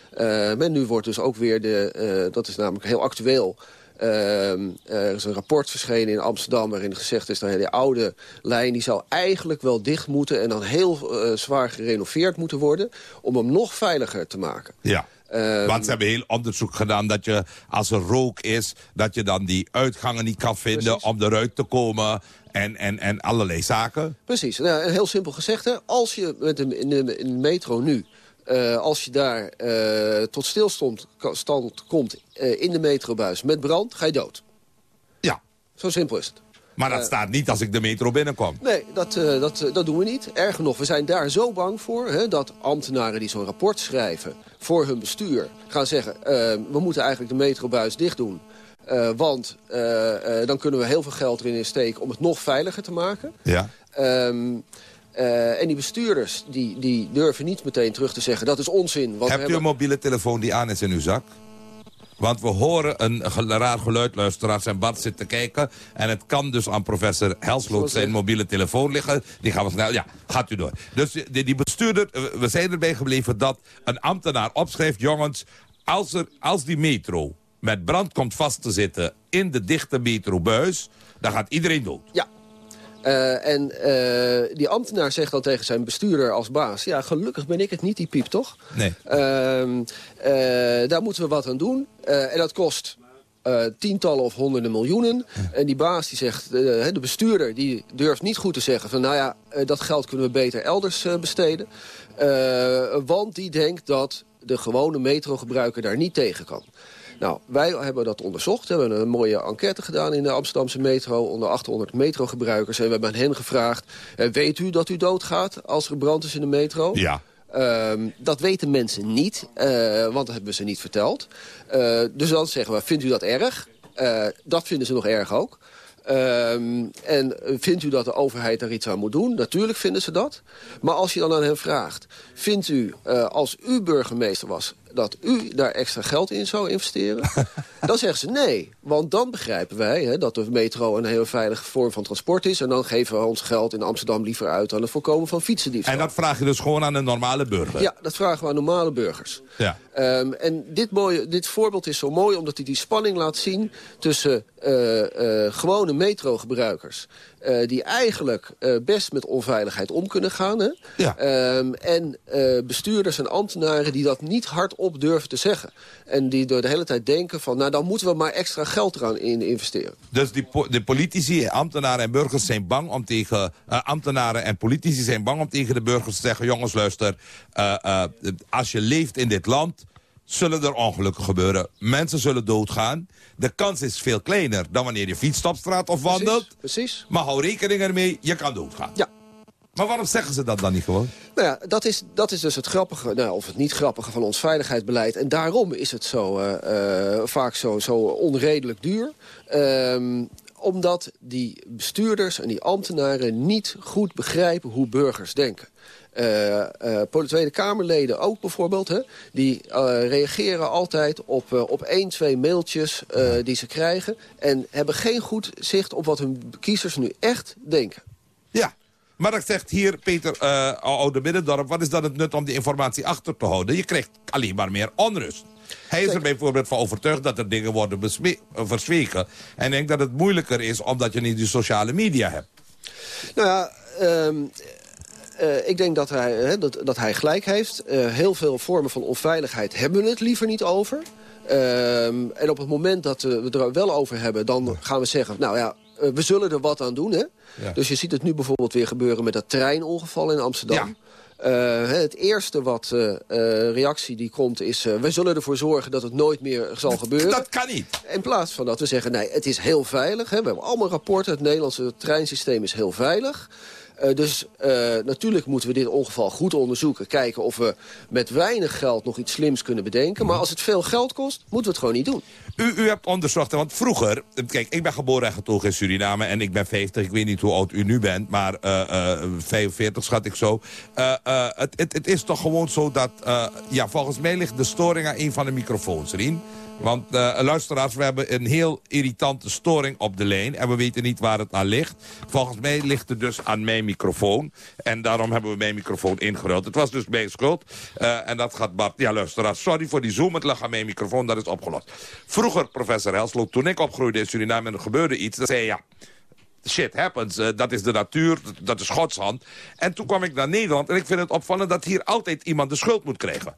Eh, men nu wordt dus ook weer de... dat is namelijk heel actueel... Er is een rapport verschenen in Amsterdam waarin gezegd is... dat de oude lijn die zou eigenlijk wel dicht moeten... en dan heel zwaar gerenoveerd moeten worden... om hem nog veiliger te maken. Ja. Ehm, Want ze hebben heel onderzoek gedaan dat je, als er rook is... dat je dan die uitgangen niet kan vinden om eruit te komen... En, en, en allerlei zaken. Precies. Nou, en heel simpel gezegd, hè, als je met de, in, de, in de metro nu... eh, als je daar eh, tot stilstand stand komt eh, in de metrobuis met brand, ga je dood. Ja. Zo simpel is het. Maar dat Eh, staat niet als ik de metro binnenkom. Nee, dat, eh, dat, eh, dat doen we niet. Erger nog, we zijn daar zo bang voor... Hè, dat ambtenaren die zo'n rapport schrijven voor hun bestuur... gaan zeggen, we moeten eigenlijk de metrobuis dicht doen... want dan kunnen we heel veel geld erin steken om het nog veiliger te maken. Ja. Ehm, eh, en die bestuurders die, die durven niet meteen terug te zeggen... dat is onzin. Want Hebt u een mobiele telefoon die aan is in uw zak? Want we horen een ge- raar geluid, luisteraars. En Bart zit te kijken. En het kan dus aan professor Helsloot zijn mobiele telefoon liggen. Die gaan we snel... Ja, gaat u door. Dus die, die bestuurder... eh, We zijn erbij gebleven dat een ambtenaar opschrijft... jongens, als, er, als die metro met brand komt vast te zitten... in de dichte metrobuis, dan gaat iedereen dood. Ja. Eh, en eh, die ambtenaar zegt dan tegen zijn bestuurder als baas... ja, gelukkig ben ik het niet, die piep, toch? Nee. Ehm, eh, daar moeten we wat aan doen. En dat kost tientallen of honderden miljoenen. En die baas die zegt, de bestuurder die durft niet goed te zeggen... van nou ja, dat geld kunnen we beter elders besteden. Want die denkt dat de gewone metrogebruiker daar niet tegen kan. Nou, wij hebben dat onderzocht. We hebben een mooie enquête gedaan in de Amsterdamse metro... onder 800 metrogebruikers. En we hebben aan hen gevraagd... eh, weet u dat u doodgaat als er brand is in de metro? Ja. Ehm, dat weten mensen niet, eh, want dat hebben ze niet verteld. Eh, dus dan zeggen we, vindt u dat erg? Dat vinden ze nog erg ook. Ehm, en vindt u dat de overheid daar iets aan moet doen? Natuurlijk vinden ze dat. Maar als je dan aan hen vraagt... vindt u, als u burgemeester was... dat u daar extra geld in zou investeren? dan zeggen ze nee. Want dan begrijpen wij hè, dat de metro een heel veilige vorm van transport is... en dan geven we ons geld in Amsterdam liever uit... aan het voorkomen van fietsendiefstal. En dat vraag je dus gewoon aan een normale burger. Ja, dat vragen we aan normale burgers. Ja. Ehm, en dit, mooie, dit voorbeeld is zo mooi omdat hij die spanning laat zien... tussen eh, eh, gewone metrogebruikers... eh, die eigenlijk eh, best met onveiligheid om kunnen gaan... Hè? Ehm, en eh, bestuurders en ambtenaren die dat niet hardop durven te zeggen. En die door de hele tijd denken van... nou, dan moeten we maar extra geld eraan in investeren. Dus die po- de politici, ambtenaren en burgers zijn bang om tegen... ambtenaren en politici zijn bang om tegen de burgers te zeggen... jongens, luister, als je leeft in dit land... zullen er ongelukken gebeuren. Mensen zullen doodgaan. De kans is veel kleiner dan wanneer je fietst op straat of wandelt. Precies. Maar hou rekening ermee, je kan doodgaan. Ja. Maar waarom zeggen ze dat dan niet gewoon? Nou ja, dat is, dat is dus het grappige, nou, of het niet grappige van ons veiligheidsbeleid. En daarom is het zo, eh, eh, vaak zo, zo onredelijk duur. Ehm, omdat die bestuurders en die ambtenaren niet goed begrijpen hoe burgers denken. Eh, Tweede Kamerleden ook bijvoorbeeld, hè, die eh, reageren altijd op, op één, twee mailtjes die ze krijgen... en hebben geen goed zicht op wat hun kiezers nu echt denken. Ja, maar dat zegt hier Peter uh, Oude Biddendorp... wat is dan het nut om die informatie achter te houden? Je krijgt alleen maar meer onrust. Hij is er bijvoorbeeld van overtuigd dat er dingen worden uh, verzweken. En ik denk dat het moeilijker is omdat je niet die sociale media hebt. Nou ja, ehm, eh, ik denk dat hij, hè, dat, dat hij gelijk heeft. Eh, heel veel vormen van onveiligheid hebben we het liever niet over. Ehm, en op het moment dat eh, we er wel over hebben, dan gaan we zeggen... nou ja, eh, we zullen er wat aan doen. Hè? Ja. Dus je ziet het nu bijvoorbeeld weer gebeuren met dat treinongeval in Amsterdam. Eh, het eerste wat eh, eh, reactie die komt is... eh, wij zullen ervoor zorgen dat het nooit meer zal gebeuren. Dat kan niet. In plaats van dat we zeggen, nee, het is heel veilig. Hè. We hebben allemaal rapporten, het Nederlandse treinsysteem is heel veilig. Eh, dus eh, natuurlijk moeten we dit ongeval goed onderzoeken. Kijken of we met weinig geld nog iets slims kunnen bedenken. Maar als het veel geld kost, moeten we het gewoon niet doen. U, u hebt onderzocht, want vroeger... Kijk, ik ben geboren en getogen in Suriname en ik ben 50. Ik weet niet hoe oud u nu bent, maar eh, eh, 45 schat ik zo. Eh, eh, het, het, het is toch gewoon zo dat... eh, ja, volgens mij ligt de storing aan een van de microfoons, Rien. Want eh, luisteraars, we hebben een heel irritante storing op de lijn. En we weten niet waar het aan ligt. Volgens mij ligt het dus aan mijn microfoon. En daarom hebben we mijn microfoon ingeruild. Het was dus mijn schuld. Eh, en dat gaat Bart... Ja, luisteraars, sorry voor die zoom. Het lag aan mijn microfoon, dat is opgelost. Vroeger, professor Helsloot, toen ik opgroeide in Suriname... en er gebeurde iets, dan zei je... ja, shit happens. Eh, dat is de natuur, dat is Gods hand. En toen kwam ik naar Nederland en ik vind het opvallend... dat hier altijd iemand de schuld moet krijgen.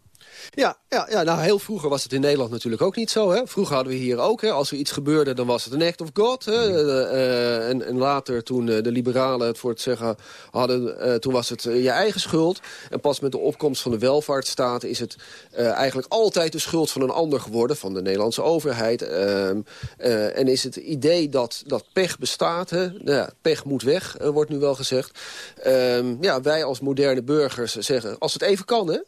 Ja, ja, ja, nou heel vroeger was het in Nederland natuurlijk ook niet zo. Hè? Vroeger hadden we hier ook, hè, als er iets gebeurde, dan was het een act of God. Hè? Eh, eh, en, en later, toen eh, de liberalen het voor het zeggen hadden, toen was het je eigen schuld. En pas met de opkomst van de welvaartsstaat is het eigenlijk altijd de schuld van een ander geworden, van de Nederlandse overheid. Ehm, eh, en is het idee dat, dat pech bestaat, hè? Nou ja, pech moet weg, wordt nu wel gezegd. Ehm, ja, wij als moderne burgers zeggen, als het even kan, hè,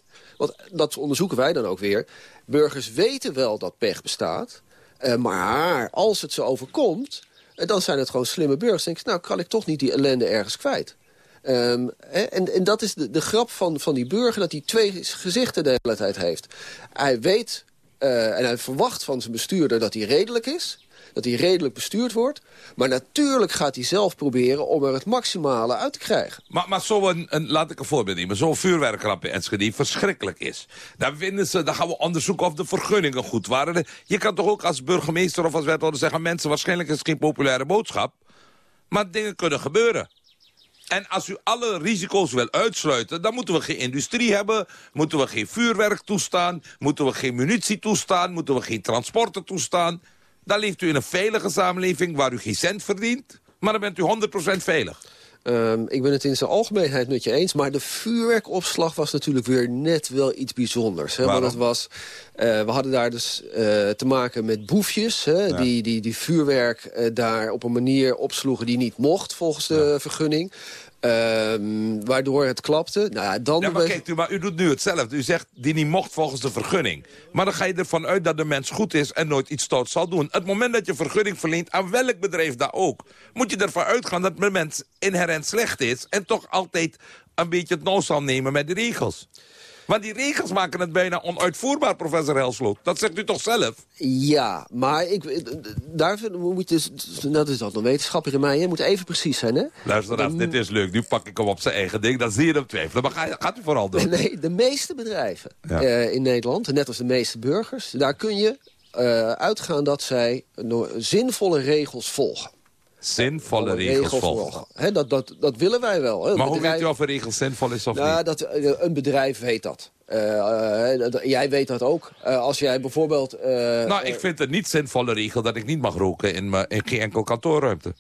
want dat onderzoeken wij dan ook weer. Burgers weten wel dat pech bestaat. eh, maar als het ze overkomt, eh, dan zijn het gewoon slimme burgers. Denk nou kan ik toch niet die ellende ergens kwijt. Ehm, en, en dat is de, de grap van, van die burger, dat hij twee gezichten de hele tijd heeft. Hij weet eh, en hij verwacht van zijn bestuurder dat hij redelijk is dat hij redelijk bestuurd wordt. Maar natuurlijk gaat hij zelf proberen om er het maximale uit te krijgen. Maar, maar zo'n, laat ik een voorbeeld nemen, zo'n vuurwerkramp in die verschrikkelijk is. Dan, vinden ze, dan gaan we onderzoeken of de vergunningen goed waren. Je kan toch ook als burgemeester of als wethouder zeggen... mensen, waarschijnlijk is het geen populaire boodschap. Maar dingen kunnen gebeuren. En als u alle risico's wil uitsluiten... dan moeten we geen industrie hebben... moeten we geen vuurwerk toestaan... moeten we geen munitie toestaan... moeten we geen transporten toestaan... Dan leeft u in een veilige samenleving waar u geen cent verdient. Maar dan bent u 100% veilig. Um, ik ben het in zijn algemeenheid met je eens. Maar de vuurwerkopslag was natuurlijk weer net wel iets bijzonders. Hè? Want het was, uh, we hadden daar dus uh, te maken met boefjes... Hè? Ja. Die, die, die vuurwerk uh, daar op een manier opsloegen die niet mocht volgens de ja. vergunning. Um, waardoor het klapte. Nou, dan ja, maar kijk u, maar u doet nu hetzelfde. U zegt die niet mocht volgens de vergunning. Maar dan ga je ervan uit dat de mens goed is en nooit iets stout zal doen. Het moment dat je vergunning verleent, aan welk bedrijf daar ook... moet je ervan uitgaan dat de mens inherent slecht is... en toch altijd een beetje het nauw zal nemen met de regels. Want die regels maken het bijna onuitvoerbaar, professor Helsloot. Dat zegt u toch zelf? Ja, maar ik, daar moet je... Dat is dat een wetenschapper in mij, je moet even precies zijn, hè? Luister, de, dit is leuk. Nu pak ik hem op zijn eigen ding. Dan zie je hem twijfelen. Maar ga, gaat u vooral doen. Nee, de meeste bedrijven ja. uh, in Nederland, net als de meeste burgers... daar kun je uh, uitgaan dat zij zinvolle regels volgen zinvolle regels, regels volgen. He, dat, dat, dat willen wij wel. He. Maar hoe weet u of een regel zinvol is of nou, niet? Dat, een bedrijf weet dat. Uh, uh, dat. Jij weet dat ook. Uh, als jij bijvoorbeeld... nou, ik vind het niet zinvolle regel dat ik niet mag roken in, in geen enkel kantoorruimte.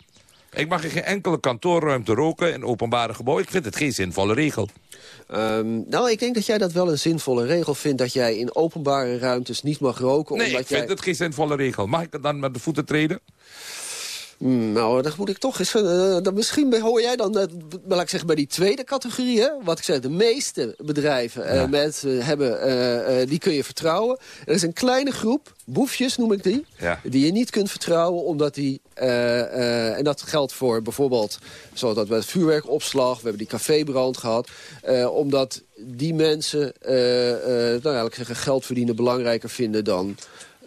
Ik mag in geen enkele kantoorruimte roken in openbare gebouwen. Ik vind het geen zinvolle regel. Um, nou, ik denk dat jij dat wel een zinvolle regel vindt... dat jij in openbare ruimtes niet mag roken. Nee, omdat ik vind het geen zinvolle regel. Mag ik het dan met de voeten treden? Hmm, nou, dan moet ik toch eens... Uh, dan misschien hoor jij dan, uh, laat ik zeggen, bij die tweede categorie... Hè? wat ik zei, de meeste bedrijven uh, ja. met, hebben, die kun je vertrouwen. Er is een kleine groep, boefjes noem ik die... Ja. die je niet kunt vertrouwen, omdat die... en dat geldt voor bijvoorbeeld, zoals dat bij vuurwerkopslag... we hebben die cafébrand gehad... omdat die mensen, nou ja, laat ik zeggen, geld verdienen belangrijker vinden dan...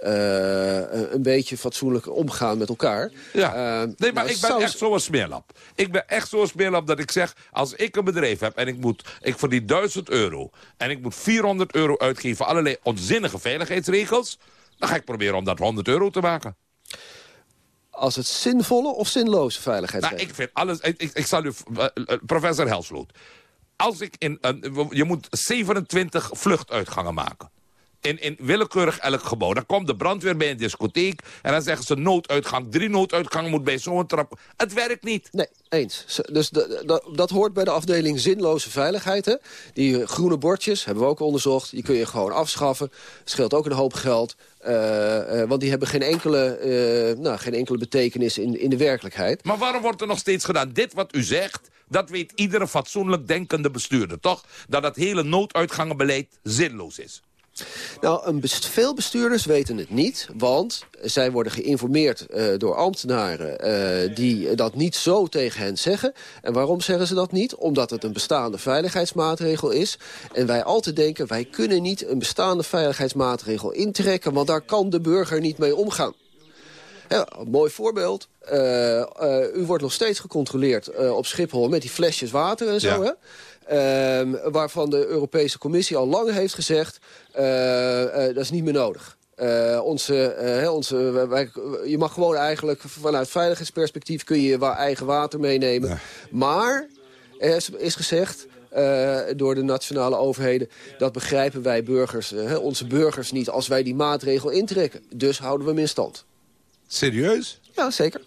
Uh, een beetje fatsoenlijk omgaan met elkaar. Ja. Uh, nee, maar nou, ik ben echt zo'n smeerlap. Ik ben echt zo'n smeerlap dat ik zeg... als ik een bedrijf heb en ik, moet, ik verdien 1000 euro... en ik moet 400 euro uitgeven voor allerlei onzinnige veiligheidsregels... dan ga ik proberen om dat 100 euro te maken. Als het zinvolle of zinloze veiligheid nou, ik vind alles... Ik, ik, ik zal u... Uh, professor Helsloot. Als ik in... je moet 27 vluchtuitgangen maken. In, in willekeurig elk gebouw. Dan komt de brandweer bij een discotheek... en dan zeggen ze nooduitgang. Drie nooduitgangen moet bij zo'n trap. Het werkt niet. Nee, eens. Dus dat hoort bij de afdeling zinloze veiligheid. Hè? Die eh, groene bordjes hebben we ook onderzocht. Die kun je gewoon afschaffen. Scheelt ook een hoop geld. Eh, eh, want die hebben geen enkele, nou, geen enkele betekenis in, in de werkelijkheid. Maar waarom wordt er nog steeds gedaan? Dit wat u zegt, dat weet iedere fatsoenlijk denkende bestuurder, toch? Dat dat hele nooduitgangenbeleid zinloos is. Nou, een best- veel bestuurders weten het niet, want zij worden geïnformeerd eh, door ambtenaren eh, die dat niet zo tegen hen zeggen. En waarom zeggen ze dat niet? Omdat het een bestaande veiligheidsmaatregel is. En wij altijd denken, wij kunnen niet een bestaande veiligheidsmaatregel intrekken, want daar kan de burger niet mee omgaan. Ja, een mooi voorbeeld. Eh, u wordt nog steeds gecontroleerd op Schiphol met die flesjes water en zo. Ja. Hè? Ehm, waarvan de Europese Commissie al lang heeft gezegd... eh, eh, dat is niet meer nodig. Eh, onze, onze, wij- je mag gewoon eigenlijk vanuit veiligheidsperspectief... kun je eigen water meenemen. Maar er is, is gezegd... door de nationale overheden. Dat begrijpen wij burgers, onze burgers niet als wij die maatregel intrekken. Dus houden we hem in stand. Serieus? Ja, zeker.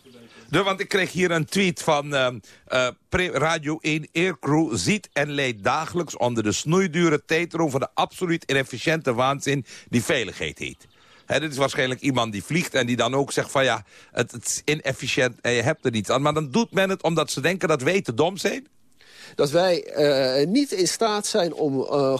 Want ik kreeg hier een tweet van ehm, eh, Radio 1 Aircrew... ziet en leidt dagelijks onder de snoeidure tijdroom... van de absoluut inefficiënte waanzin die veiligheid heet. Hè, dit is waarschijnlijk iemand die vliegt en die dan ook zegt van... ja, het, het is inefficiënt en je hebt er niets aan. Maar dan doet men het omdat ze denken dat wij te dom zijn? dat wij eh, niet in staat zijn om eh,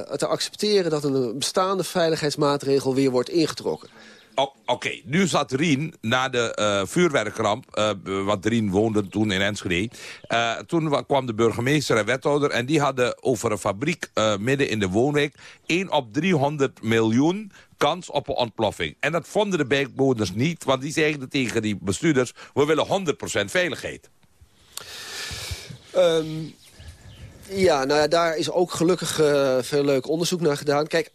te accepteren... dat een bestaande veiligheidsmaatregel weer wordt ingetrokken. O- Oké, nu zat Rien na de eh, vuurwerkramp, eh, want Rien woonde toen in Enschede. eh, toen wa- kwam de burgemeester en wethouder en die hadden over een fabriek midden in de woonwijk 1 op 300 miljoen kans op een ontploffing. En dat vonden de bijbewoners niet, want die zeiden tegen die bestuurders, we willen 100% veiligheid. Ehm, ja, nou ja, daar is ook gelukkig veel leuk onderzoek naar gedaan. Kijk,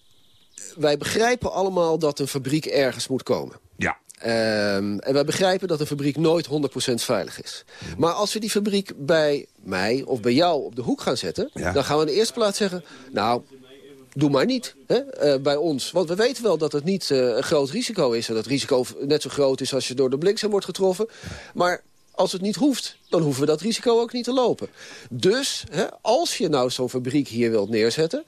wij begrijpen allemaal dat een fabriek ergens moet komen. Ja. Ehm, en wij begrijpen dat een fabriek nooit 100% veilig is. Maar als we die fabriek bij mij of bij jou op de hoek gaan zetten... Ja. dan gaan we in de eerste plaats zeggen... nou, doe maar niet hè, eh, bij ons. Want we weten wel dat het niet eh, een groot risico is. En dat risico net zo groot is als je door de bliksem wordt getroffen. Maar als het niet hoeft, dan hoeven we dat risico ook niet te lopen. Dus hè, als je nou zo'n fabriek hier wilt neerzetten...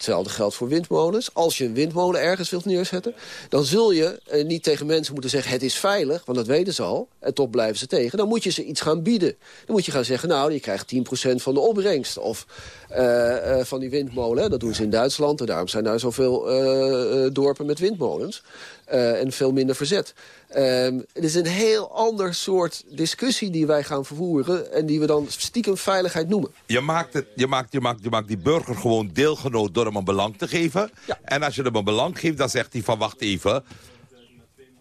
Hetzelfde geldt voor windmolens. Als je een windmolen ergens wilt neerzetten... dan zul je eh, niet tegen mensen moeten zeggen... het is veilig, want dat weten ze al. En toch blijven ze tegen. Dan moet je ze iets gaan bieden. Dan moet je gaan zeggen, nou, je krijgt 10% van de opbrengst. Of eh, eh, van die windmolen. Dat doen ze in Duitsland. En daarom zijn daar zoveel eh, dorpen met windmolens. Eh, en veel minder verzet. Ehm, het is een heel ander soort discussie die wij gaan vervoeren... en die we dan stiekem veiligheid noemen. Je maakt, het, je, maakt, je, maakt, je maakt die burger gewoon deelgenoot door hem een belang te geven. En als je hem een belang geeft, dan zegt hij van wacht even...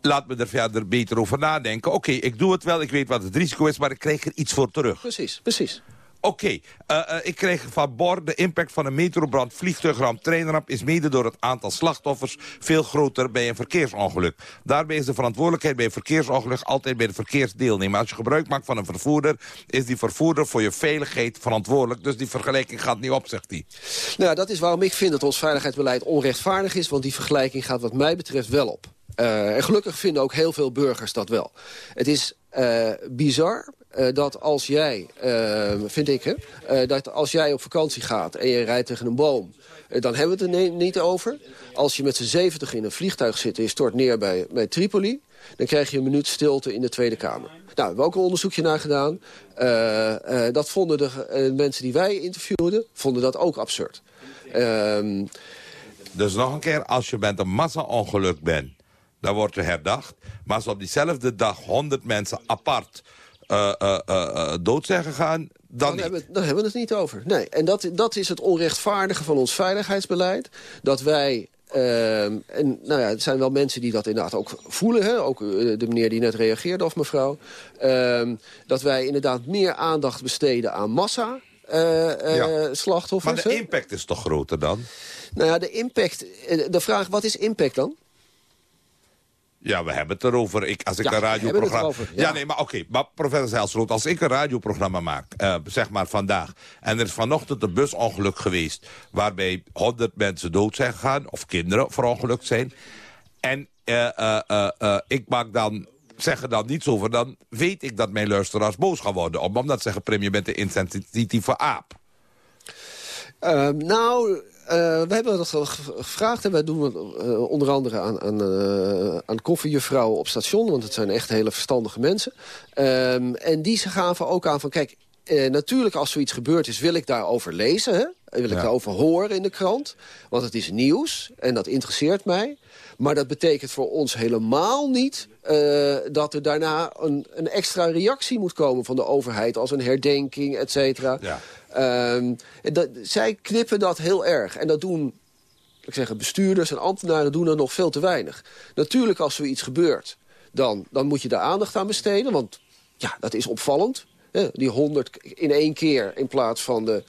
Laat me er verder beter over nadenken. Oké, ik doe het wel, ik weet wat het risico is, maar ik krijg er iets voor terug. Precies, precies. Oké, eh, eh, ik kreeg van Bor de impact van een metrobrand, vliegtuigramp, treinramp... is mede door het aantal slachtoffers veel groter bij een verkeersongeluk. Daarbij is de verantwoordelijkheid bij een verkeersongeluk altijd bij de verkeersdeelnemer. Als je gebruik maakt van een vervoerder, is die vervoerder voor je veiligheid verantwoordelijk. Dus die vergelijking gaat niet op, zegt hij. Nou, dat is waarom ik vind dat ons veiligheidsbeleid onrechtvaardig is... want die vergelijking gaat wat mij betreft wel op. Eh, en gelukkig vinden ook heel veel burgers dat wel. Het is bizar eh, dat als jij, eh, vind ik, hè, eh, dat als jij op vakantie gaat en je rijdt tegen een boom... dan hebben we het er niet over. Als je met z'n zeventig in een vliegtuig zit en je stort neer bij, bij Tripoli... dan krijg je een minuut stilte in de Tweede Kamer. Nou, we hebben ook een onderzoekje naar gedaan. Dat vonden de mensen die wij interviewden, vonden dat ook absurd. Ehm, Dus nog een keer, als je met een massa-ongeluk bent, dan wordt er herdacht. Maar als op diezelfde dag 100 mensen apart eh, eh, eh, dood zijn gegaan, dan, dan, hebben, we- dan hebben we het niet over. Nee, en dat, dat is het onrechtvaardige van ons veiligheidsbeleid. Dat wij... ehm, en nou ja, er zijn wel mensen die dat inderdaad ook voelen. Hè? Ook eh, de meneer die net reageerde, of mevrouw. Ehm, dat wij inderdaad meer aandacht besteden aan massa... eh, eh, Ja. slachtoffers. Maar de impact is toch groter dan? Nou ja, de impact... De vraag, wat is impact dan? Ja, we hebben het erover. Ik, als ik Ja, een radioprogramma... ja. ja. nee, maar oké. maar professor Zijlstroot, als ik een radioprogramma maak, eh, zeg maar vandaag... en er is vanochtend een busongeluk geweest... waarbij 100 mensen dood zijn gegaan... of kinderen verongelukt zijn... en eh, eh, ik maak dan... Zeg er dan niets over, dan weet ik dat mijn luisteraars boos gaan worden. Om- Omdat ze zeggen, Prim, je bent een insensitieve aap. Ehm, nou, eh, we hebben dat ge- ge- gevraagd. En wij doen het eh, onder andere aan, aan, eh, aan koffiejuffrouwen op station. Want het zijn echt hele verstandige mensen. Ehm, en die ze gaven ook aan van... kijk, natuurlijk als zoiets gebeurd is, wil ik daarover lezen. Hè? Wil ik Ja. daarover horen in de krant. Want het is nieuws en dat interesseert mij. Maar dat betekent voor ons helemaal niet eh, dat er daarna een, een extra reactie moet komen van de overheid... als een herdenking, et cetera. Ja. Ehm, dat, zij knippen dat heel erg. En dat doen ik zeggen, bestuurders en ambtenaren doen er nog veel te weinig. Natuurlijk als zoiets gebeurt, dan, dan moet je daar aandacht aan besteden. Want ja, dat is opvallend. Hè? Die honderd in één keer in plaats van de...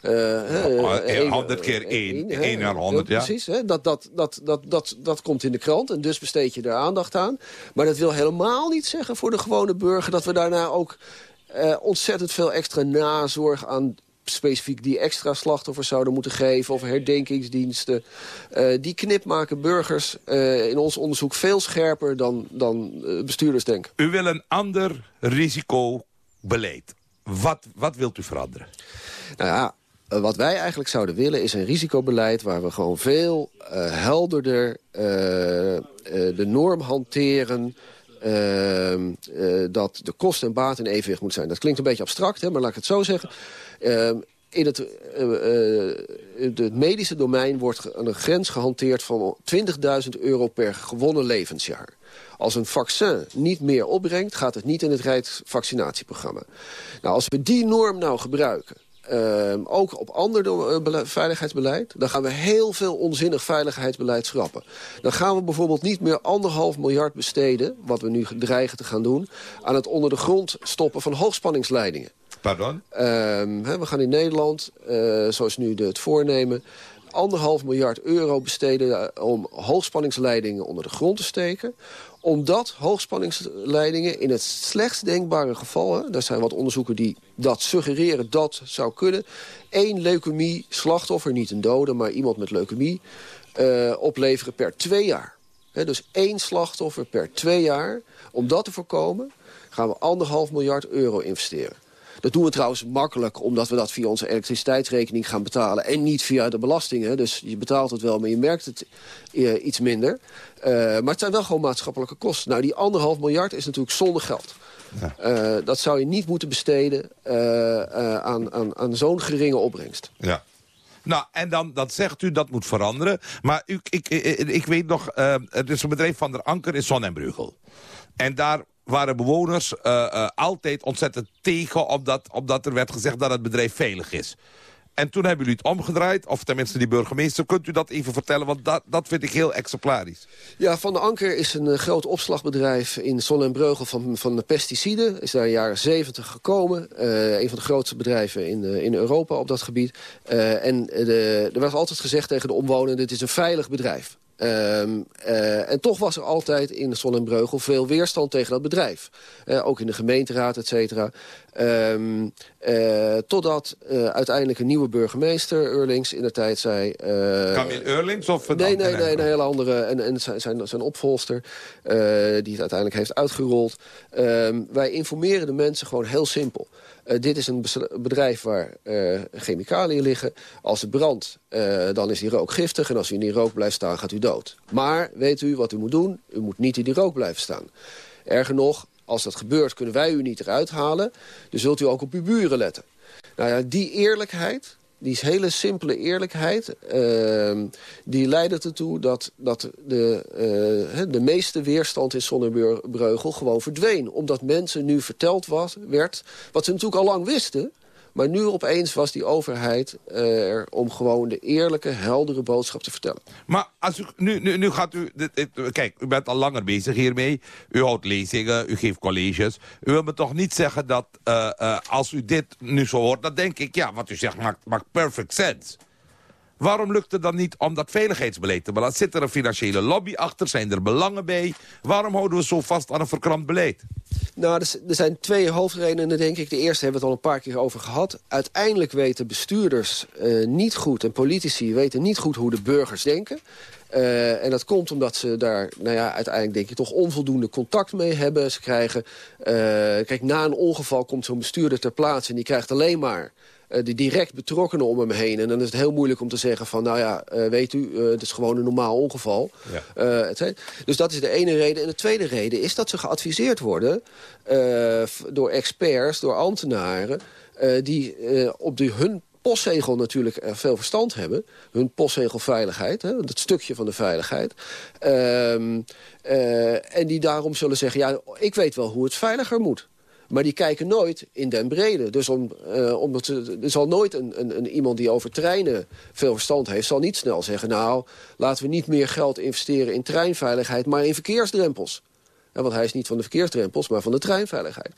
eh, hè, Oh, één- eh, 100 keer één. hè? één naar 100, ja. Precies, hè? Dat, dat, dat, dat, dat, dat komt in de krant en dus besteed je er aandacht aan. Maar dat wil helemaal niet zeggen voor de gewone burger... dat we daarna ook eh, ontzettend veel extra nazorg aan specifiek die extra slachtoffers zouden moeten geven... of herdenkingsdiensten. Eh, die knip maken burgers eh, in ons onderzoek veel scherper dan, dan eh, bestuurders denken. U wil een ander risicobeleid. Wat, wat wilt u veranderen? Nou ja, eh, wat wij eigenlijk zouden willen is een risicobeleid... waar we gewoon veel eh, helderder eh, de norm hanteren... ehm, eh, dat de kosten en baat in evenwicht moet zijn. Dat klinkt een beetje abstract, hè, maar laat ik het zo zeggen. Ehm, in het, het medische domein wordt een grens gehanteerd van 20.000 euro per gewonnen levensjaar. Als een vaccin niet meer opbrengt, gaat het niet in het Rijksvaccinatieprogramma. Nou, als we die norm nou gebruiken, ehm, ook op ander eh, bele- veiligheidsbeleid... dan gaan we heel veel onzinnig veiligheidsbeleid schrappen. Dan gaan we bijvoorbeeld niet meer anderhalf miljard besteden... wat we nu dreigen te gaan doen... aan het onder de grond stoppen van hoogspanningsleidingen. Pardon? Hè, we gaan in Nederland, eh, zoals nu de, het voornemen... anderhalf miljard euro besteden eh, om hoogspanningsleidingen onder de grond te steken. Omdat hoogspanningsleidingen in het slechtst denkbare geval... Hè, daar zijn wat onderzoeken die dat suggereren dat zou kunnen... één leukemie-slachtoffer, niet een dode, maar iemand met leukemie... eh, opleveren per twee jaar. Dus één slachtoffer per twee jaar. Om dat te voorkomen gaan we anderhalf miljard euro investeren. Dat doen we trouwens makkelijk, omdat we dat via onze elektriciteitsrekening gaan betalen. En niet via de belastingen. Dus je betaalt het wel, maar je merkt het eh, iets minder. Eh, maar het zijn wel gewoon maatschappelijke kosten. Nou, die anderhalf miljard is natuurlijk zonder geld. Eh, dat zou je niet moeten besteden aan, aan, aan zo'n geringe opbrengst. Ja. Nou, en dan, zegt u dat moet veranderen. Maar u, ik, ik, ik weet nog, er is een bedrijf van der Anker in Sonnenbrugel. En daar waren bewoners eh, eh, altijd ontzettend tegen... Omdat, omdat er werd gezegd dat het bedrijf veilig is. En toen hebben jullie het omgedraaid, of tenminste die burgemeester. Kunt u dat even vertellen, want dat, dat vind ik heel exemplarisch. Ja, Van der Anker is een eh, groot opslagbedrijf in Zon en Breugel van, van de pesticiden. Is daar in de jaren zeventig gekomen. Een van de grootste bedrijven in, in Europa op dat gebied. En de, er werd altijd gezegd tegen de omwonenden, dit is een veilig bedrijf. Ehm, eh, en toch was er altijd in Zon en Breugel veel weerstand tegen dat bedrijf. Eh, ook in de gemeenteraad, et cetera. Ehm, eh, totdat eh, uiteindelijk een nieuwe burgemeester, Eurlings, in de tijd zei... eh, Camille Eurlings of een Nee, nee, nee, een hele andere. En, en zijn, zijn, zijn opvolster, die het uiteindelijk heeft uitgerold. Ehm, wij informeren de mensen gewoon heel simpel. Dit is een bedrijf waar chemicaliën liggen. Als het brandt, dan is die rook giftig. En als u in die rook blijft staan, gaat u dood. Maar weet u wat u moet doen? U moet niet in die rook blijven staan. Erger nog, als dat gebeurt, kunnen wij u niet eruit halen. Dus zult u ook op uw buren letten. Nou ja, die eerlijkheid, die hele simpele eerlijkheid... ehm, die leidde ertoe dat, dat de, eh, de meeste weerstand in Zonnebreugel gewoon verdween. Omdat mensen nu verteld was, werd, wat ze natuurlijk al lang wisten... maar nu opeens was die overheid eh, er om gewoon de eerlijke, heldere boodschap te vertellen. Maar als u, nu, nu, nu gaat u... kijk, u bent al langer bezig hiermee. U houdt lezingen, u geeft colleges. U wil me toch niet zeggen dat eh, eh, als u dit nu zo hoort... dan denk ik, ja, wat u zegt maakt, maakt perfect sense. Waarom lukt het dan niet om dat veiligheidsbeleid te belasten? Zit er een financiële lobby achter? Zijn er belangen bij? Waarom houden we zo vast aan een verkrampt beleid? Nou, er zijn twee hoofdredenen, denk ik. De eerste hebben we het al een paar keer over gehad. Uiteindelijk weten bestuurders uh, niet goed en politici weten niet goed hoe de burgers denken. Uh, en dat komt omdat ze daar, nou ja, uiteindelijk denk ik toch onvoldoende contact mee hebben. Ze krijgen, uh, kijk, na een ongeval komt zo'n bestuurder ter plaatse en die krijgt alleen maar uh, de direct betrokkenen om hem heen. En dan is het heel moeilijk om te zeggen van... nou ja, uh, weet u, uh, het is gewoon een normaal ongeval. Ja. dus dat is de ene reden. En de tweede reden is dat ze geadviseerd worden... door experts, door ambtenaren... die op de, hun postzegel natuurlijk veel verstand hebben. Hun postzegelveiligheid, hè, dat stukje van de veiligheid. Um, en die daarom zullen zeggen, ja, ik weet wel hoe het veiliger moet. Maar die kijken nooit in den brede. Dus om, uh, omdat er zal nooit een, een, een, iemand die over treinen veel verstand heeft... zal niet snel zeggen, nou, laten we niet meer geld investeren in treinveiligheid... maar in verkeersdrempels. En want hij is niet van de verkeersdrempels, maar van de treinveiligheid.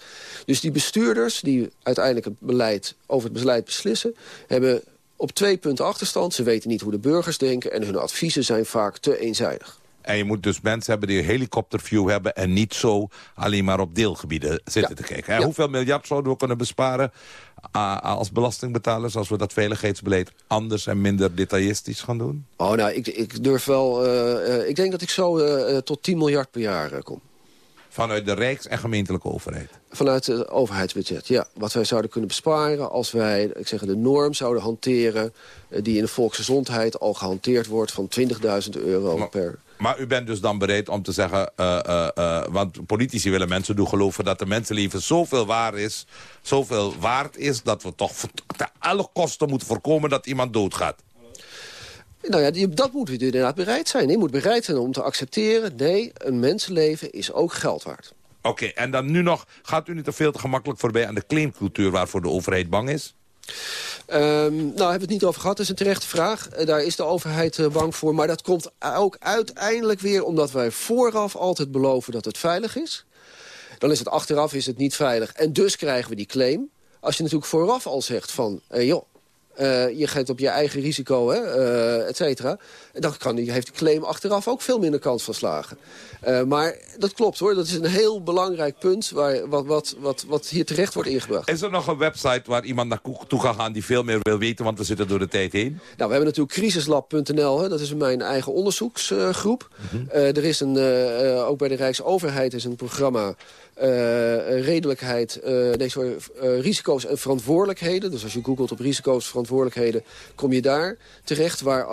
Dus die bestuurders die uiteindelijk het beleid, over het beleid beslissen... hebben op twee punten achterstand. Ze weten niet hoe de burgers denken... en hun adviezen zijn vaak te eenzijdig. En je moet dus mensen hebben die een helikopterview hebben... en niet zo alleen maar op deelgebieden zitten te kijken. Ja. Hoeveel miljard zouden we kunnen besparen uh, als belastingbetalers... als we dat veiligheidsbeleid anders en minder detailistisch gaan doen? Oh, nou, ik, ik durf wel... Uh, uh, ik denk dat ik zo tot 10 miljard per jaar kom. Vanuit de Rijks- en gemeentelijke overheid? Vanuit het overheidsbudget, ja. Wat wij zouden kunnen besparen als wij ik zeg, de norm zouden hanteren... die in de volksgezondheid al gehanteerd wordt van 20.000 euro maar, per... Maar u bent dus dan bereid om te zeggen... Uh, uh, uh, want politici willen mensen doen geloven dat de mensenleven zoveel waar is... zoveel waard is dat we toch te alle kosten moeten voorkomen dat iemand doodgaat. Nou ja, dat moet u inderdaad bereid zijn. Je moet bereid zijn om te accepteren... nee, een mensenleven is ook geld waard. Oké, okay, en dan nu nog... gaat u niet te veel te gemakkelijk voorbij aan de claimcultuur... waarvoor de overheid bang is? Um, nou, hebben we het niet over gehad. Dat is een terechte vraag. Uh, daar is de overheid uh, bang voor. Maar dat komt ook uiteindelijk weer omdat wij vooraf altijd beloven dat het veilig is. Dan is het achteraf is het niet veilig. En dus krijgen we die claim. Als je natuurlijk vooraf al zegt van... Uh, joh, je gaat op je eigen risico, hè, et cetera. Dan kan die, heeft de claim achteraf ook veel minder kans van slagen. Uh, maar dat klopt hoor, dat is een heel belangrijk punt... Waar, wat, wat, wat, wat hier terecht wordt ingebracht. Is er nog een website waar iemand naartoe kan gaan die veel meer wil weten... want we zitten door de tijd heen? Nou, we hebben natuurlijk crisislab.nl, dat is mijn eigen onderzoeksgroep. Mm -hmm. er is een, ook bij de Rijksoverheid is een programma... Uh, redelijkheid, uh, nee, sorry, uh, risico's en verantwoordelijkheden. Dus als je googelt op risico's, verantwoordelijkheden, kom je daar terecht waar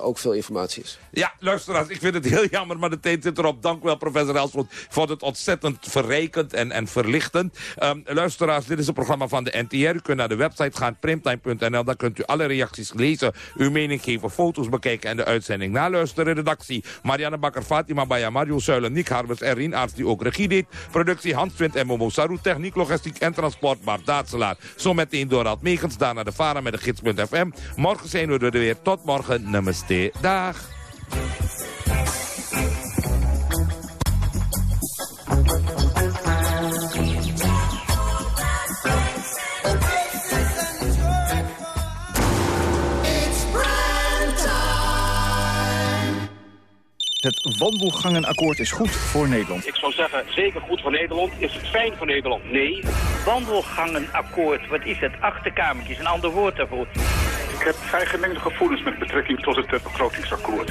ook veel informatie is. Ja, luisteraars, ik vind het heel jammer, maar de tijd zit erop. Dank wel, professor Elsvoort. Ik vond het ontzettend verrijkend en, en verlichtend. Um, luisteraars, dit is een programma van de NTR. U kunt naar de website gaan, primtime.nl. Daar kunt u alle reacties lezen, uw mening geven, foto's bekijken en de uitzending naluisteren. Redactie Marianne Bakker, Fatima Baya, Mario Zuilen, Nick Harbers, Erin Arts, die ook regie deed. Productie Hans Twint en Momo Saru. Techniek, logistiek en transport Bart Daatselaar. Zometeen Dorald Megens, daarna de Vara met de gids.fm. Morgen zijn we er weer. Tot morgen. Namaste. Dag. Het wandelgangenakkoord is goed voor Nederland. Ik zou zeggen, zeker goed voor Nederland. Is het fijn voor Nederland? Nee. Wandelgangenakkoord, wat is het? Achterkamertje is een ander woord daarvoor. Ik heb vrij gemengde gevoelens met betrekking tot het begrotingsakkoord.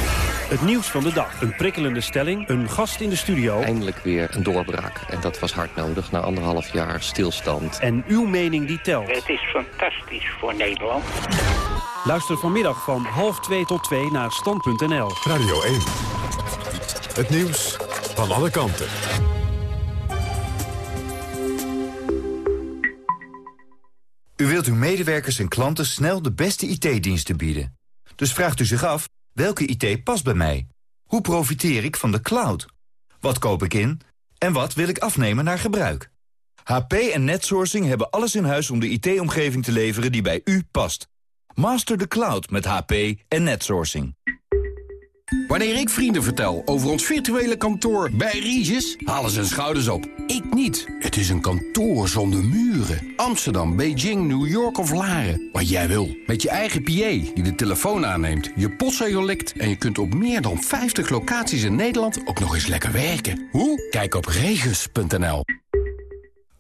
Het nieuws van de dag. Een prikkelende stelling, een gast in de studio. Eindelijk weer een doorbraak. En dat was hard nodig na anderhalf jaar stilstand. En uw mening die telt. Het is fantastisch voor Nederland. Luister vanmiddag van half twee tot twee naar stand.nl. Radio 1. Het nieuws van alle kanten. U wilt uw medewerkers en klanten snel de beste IT-diensten bieden. Dus vraagt u zich af, welke IT past bij mij? Hoe profiteer ik van de cloud? Wat koop ik in? En wat wil ik afnemen naar gebruik? HP en Netsourcing hebben alles in huis om de IT-omgeving te leveren die bij u past. Master the cloud met HP en Netsourcing. Wanneer ik vrienden vertel over ons virtuele kantoor bij Regis, halen ze hun schouders op. Ik niet. Het is een kantoor zonder muren. Amsterdam, Beijing, New York of Laren. Wat jij wil. Met je eigen PA die de telefoon aanneemt, je postzegel likt... en je kunt op meer dan 50 locaties in Nederland ook nog eens lekker werken. Hoe? Kijk op regis.nl.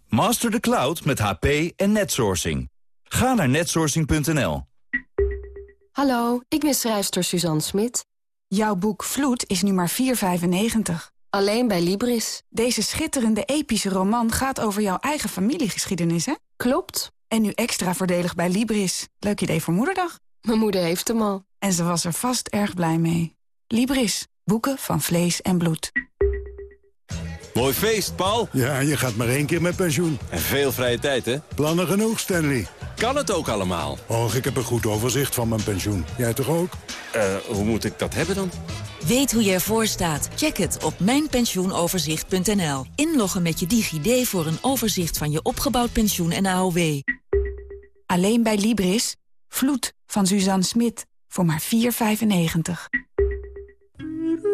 Master the cloud met HP en netsourcing. Ga naar netsourcing.nl. Hallo, ik ben schrijfster Suzanne Smit. Jouw boek Vloed is nu maar 4,95. Alleen bij Libris. Deze schitterende epische roman gaat over jouw eigen familiegeschiedenis, hè? Klopt. En nu extra voordelig bij Libris. Leuk idee voor moederdag. Mijn moeder heeft hem al. En ze was er vast erg blij mee. Libris. Boeken van vlees en bloed. Mooi feest, Paul. Ja, je gaat maar één keer met pensioen. En veel vrije tijd, hè? Plannen genoeg, Stanley. Kan het ook allemaal? Och, ik heb een goed overzicht van mijn pensioen. Jij toch ook? Eh, hoe moet ik dat hebben dan? Weet hoe je ervoor staat? Check het op mijnpensioenoverzicht.nl. Inloggen met je DigiD voor een overzicht van je opgebouwd pensioen en AOW. Alleen bij Libris. Vloed van Suzanne Smit. Voor maar 4,95.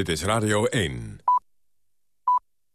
Dit is Radio 1.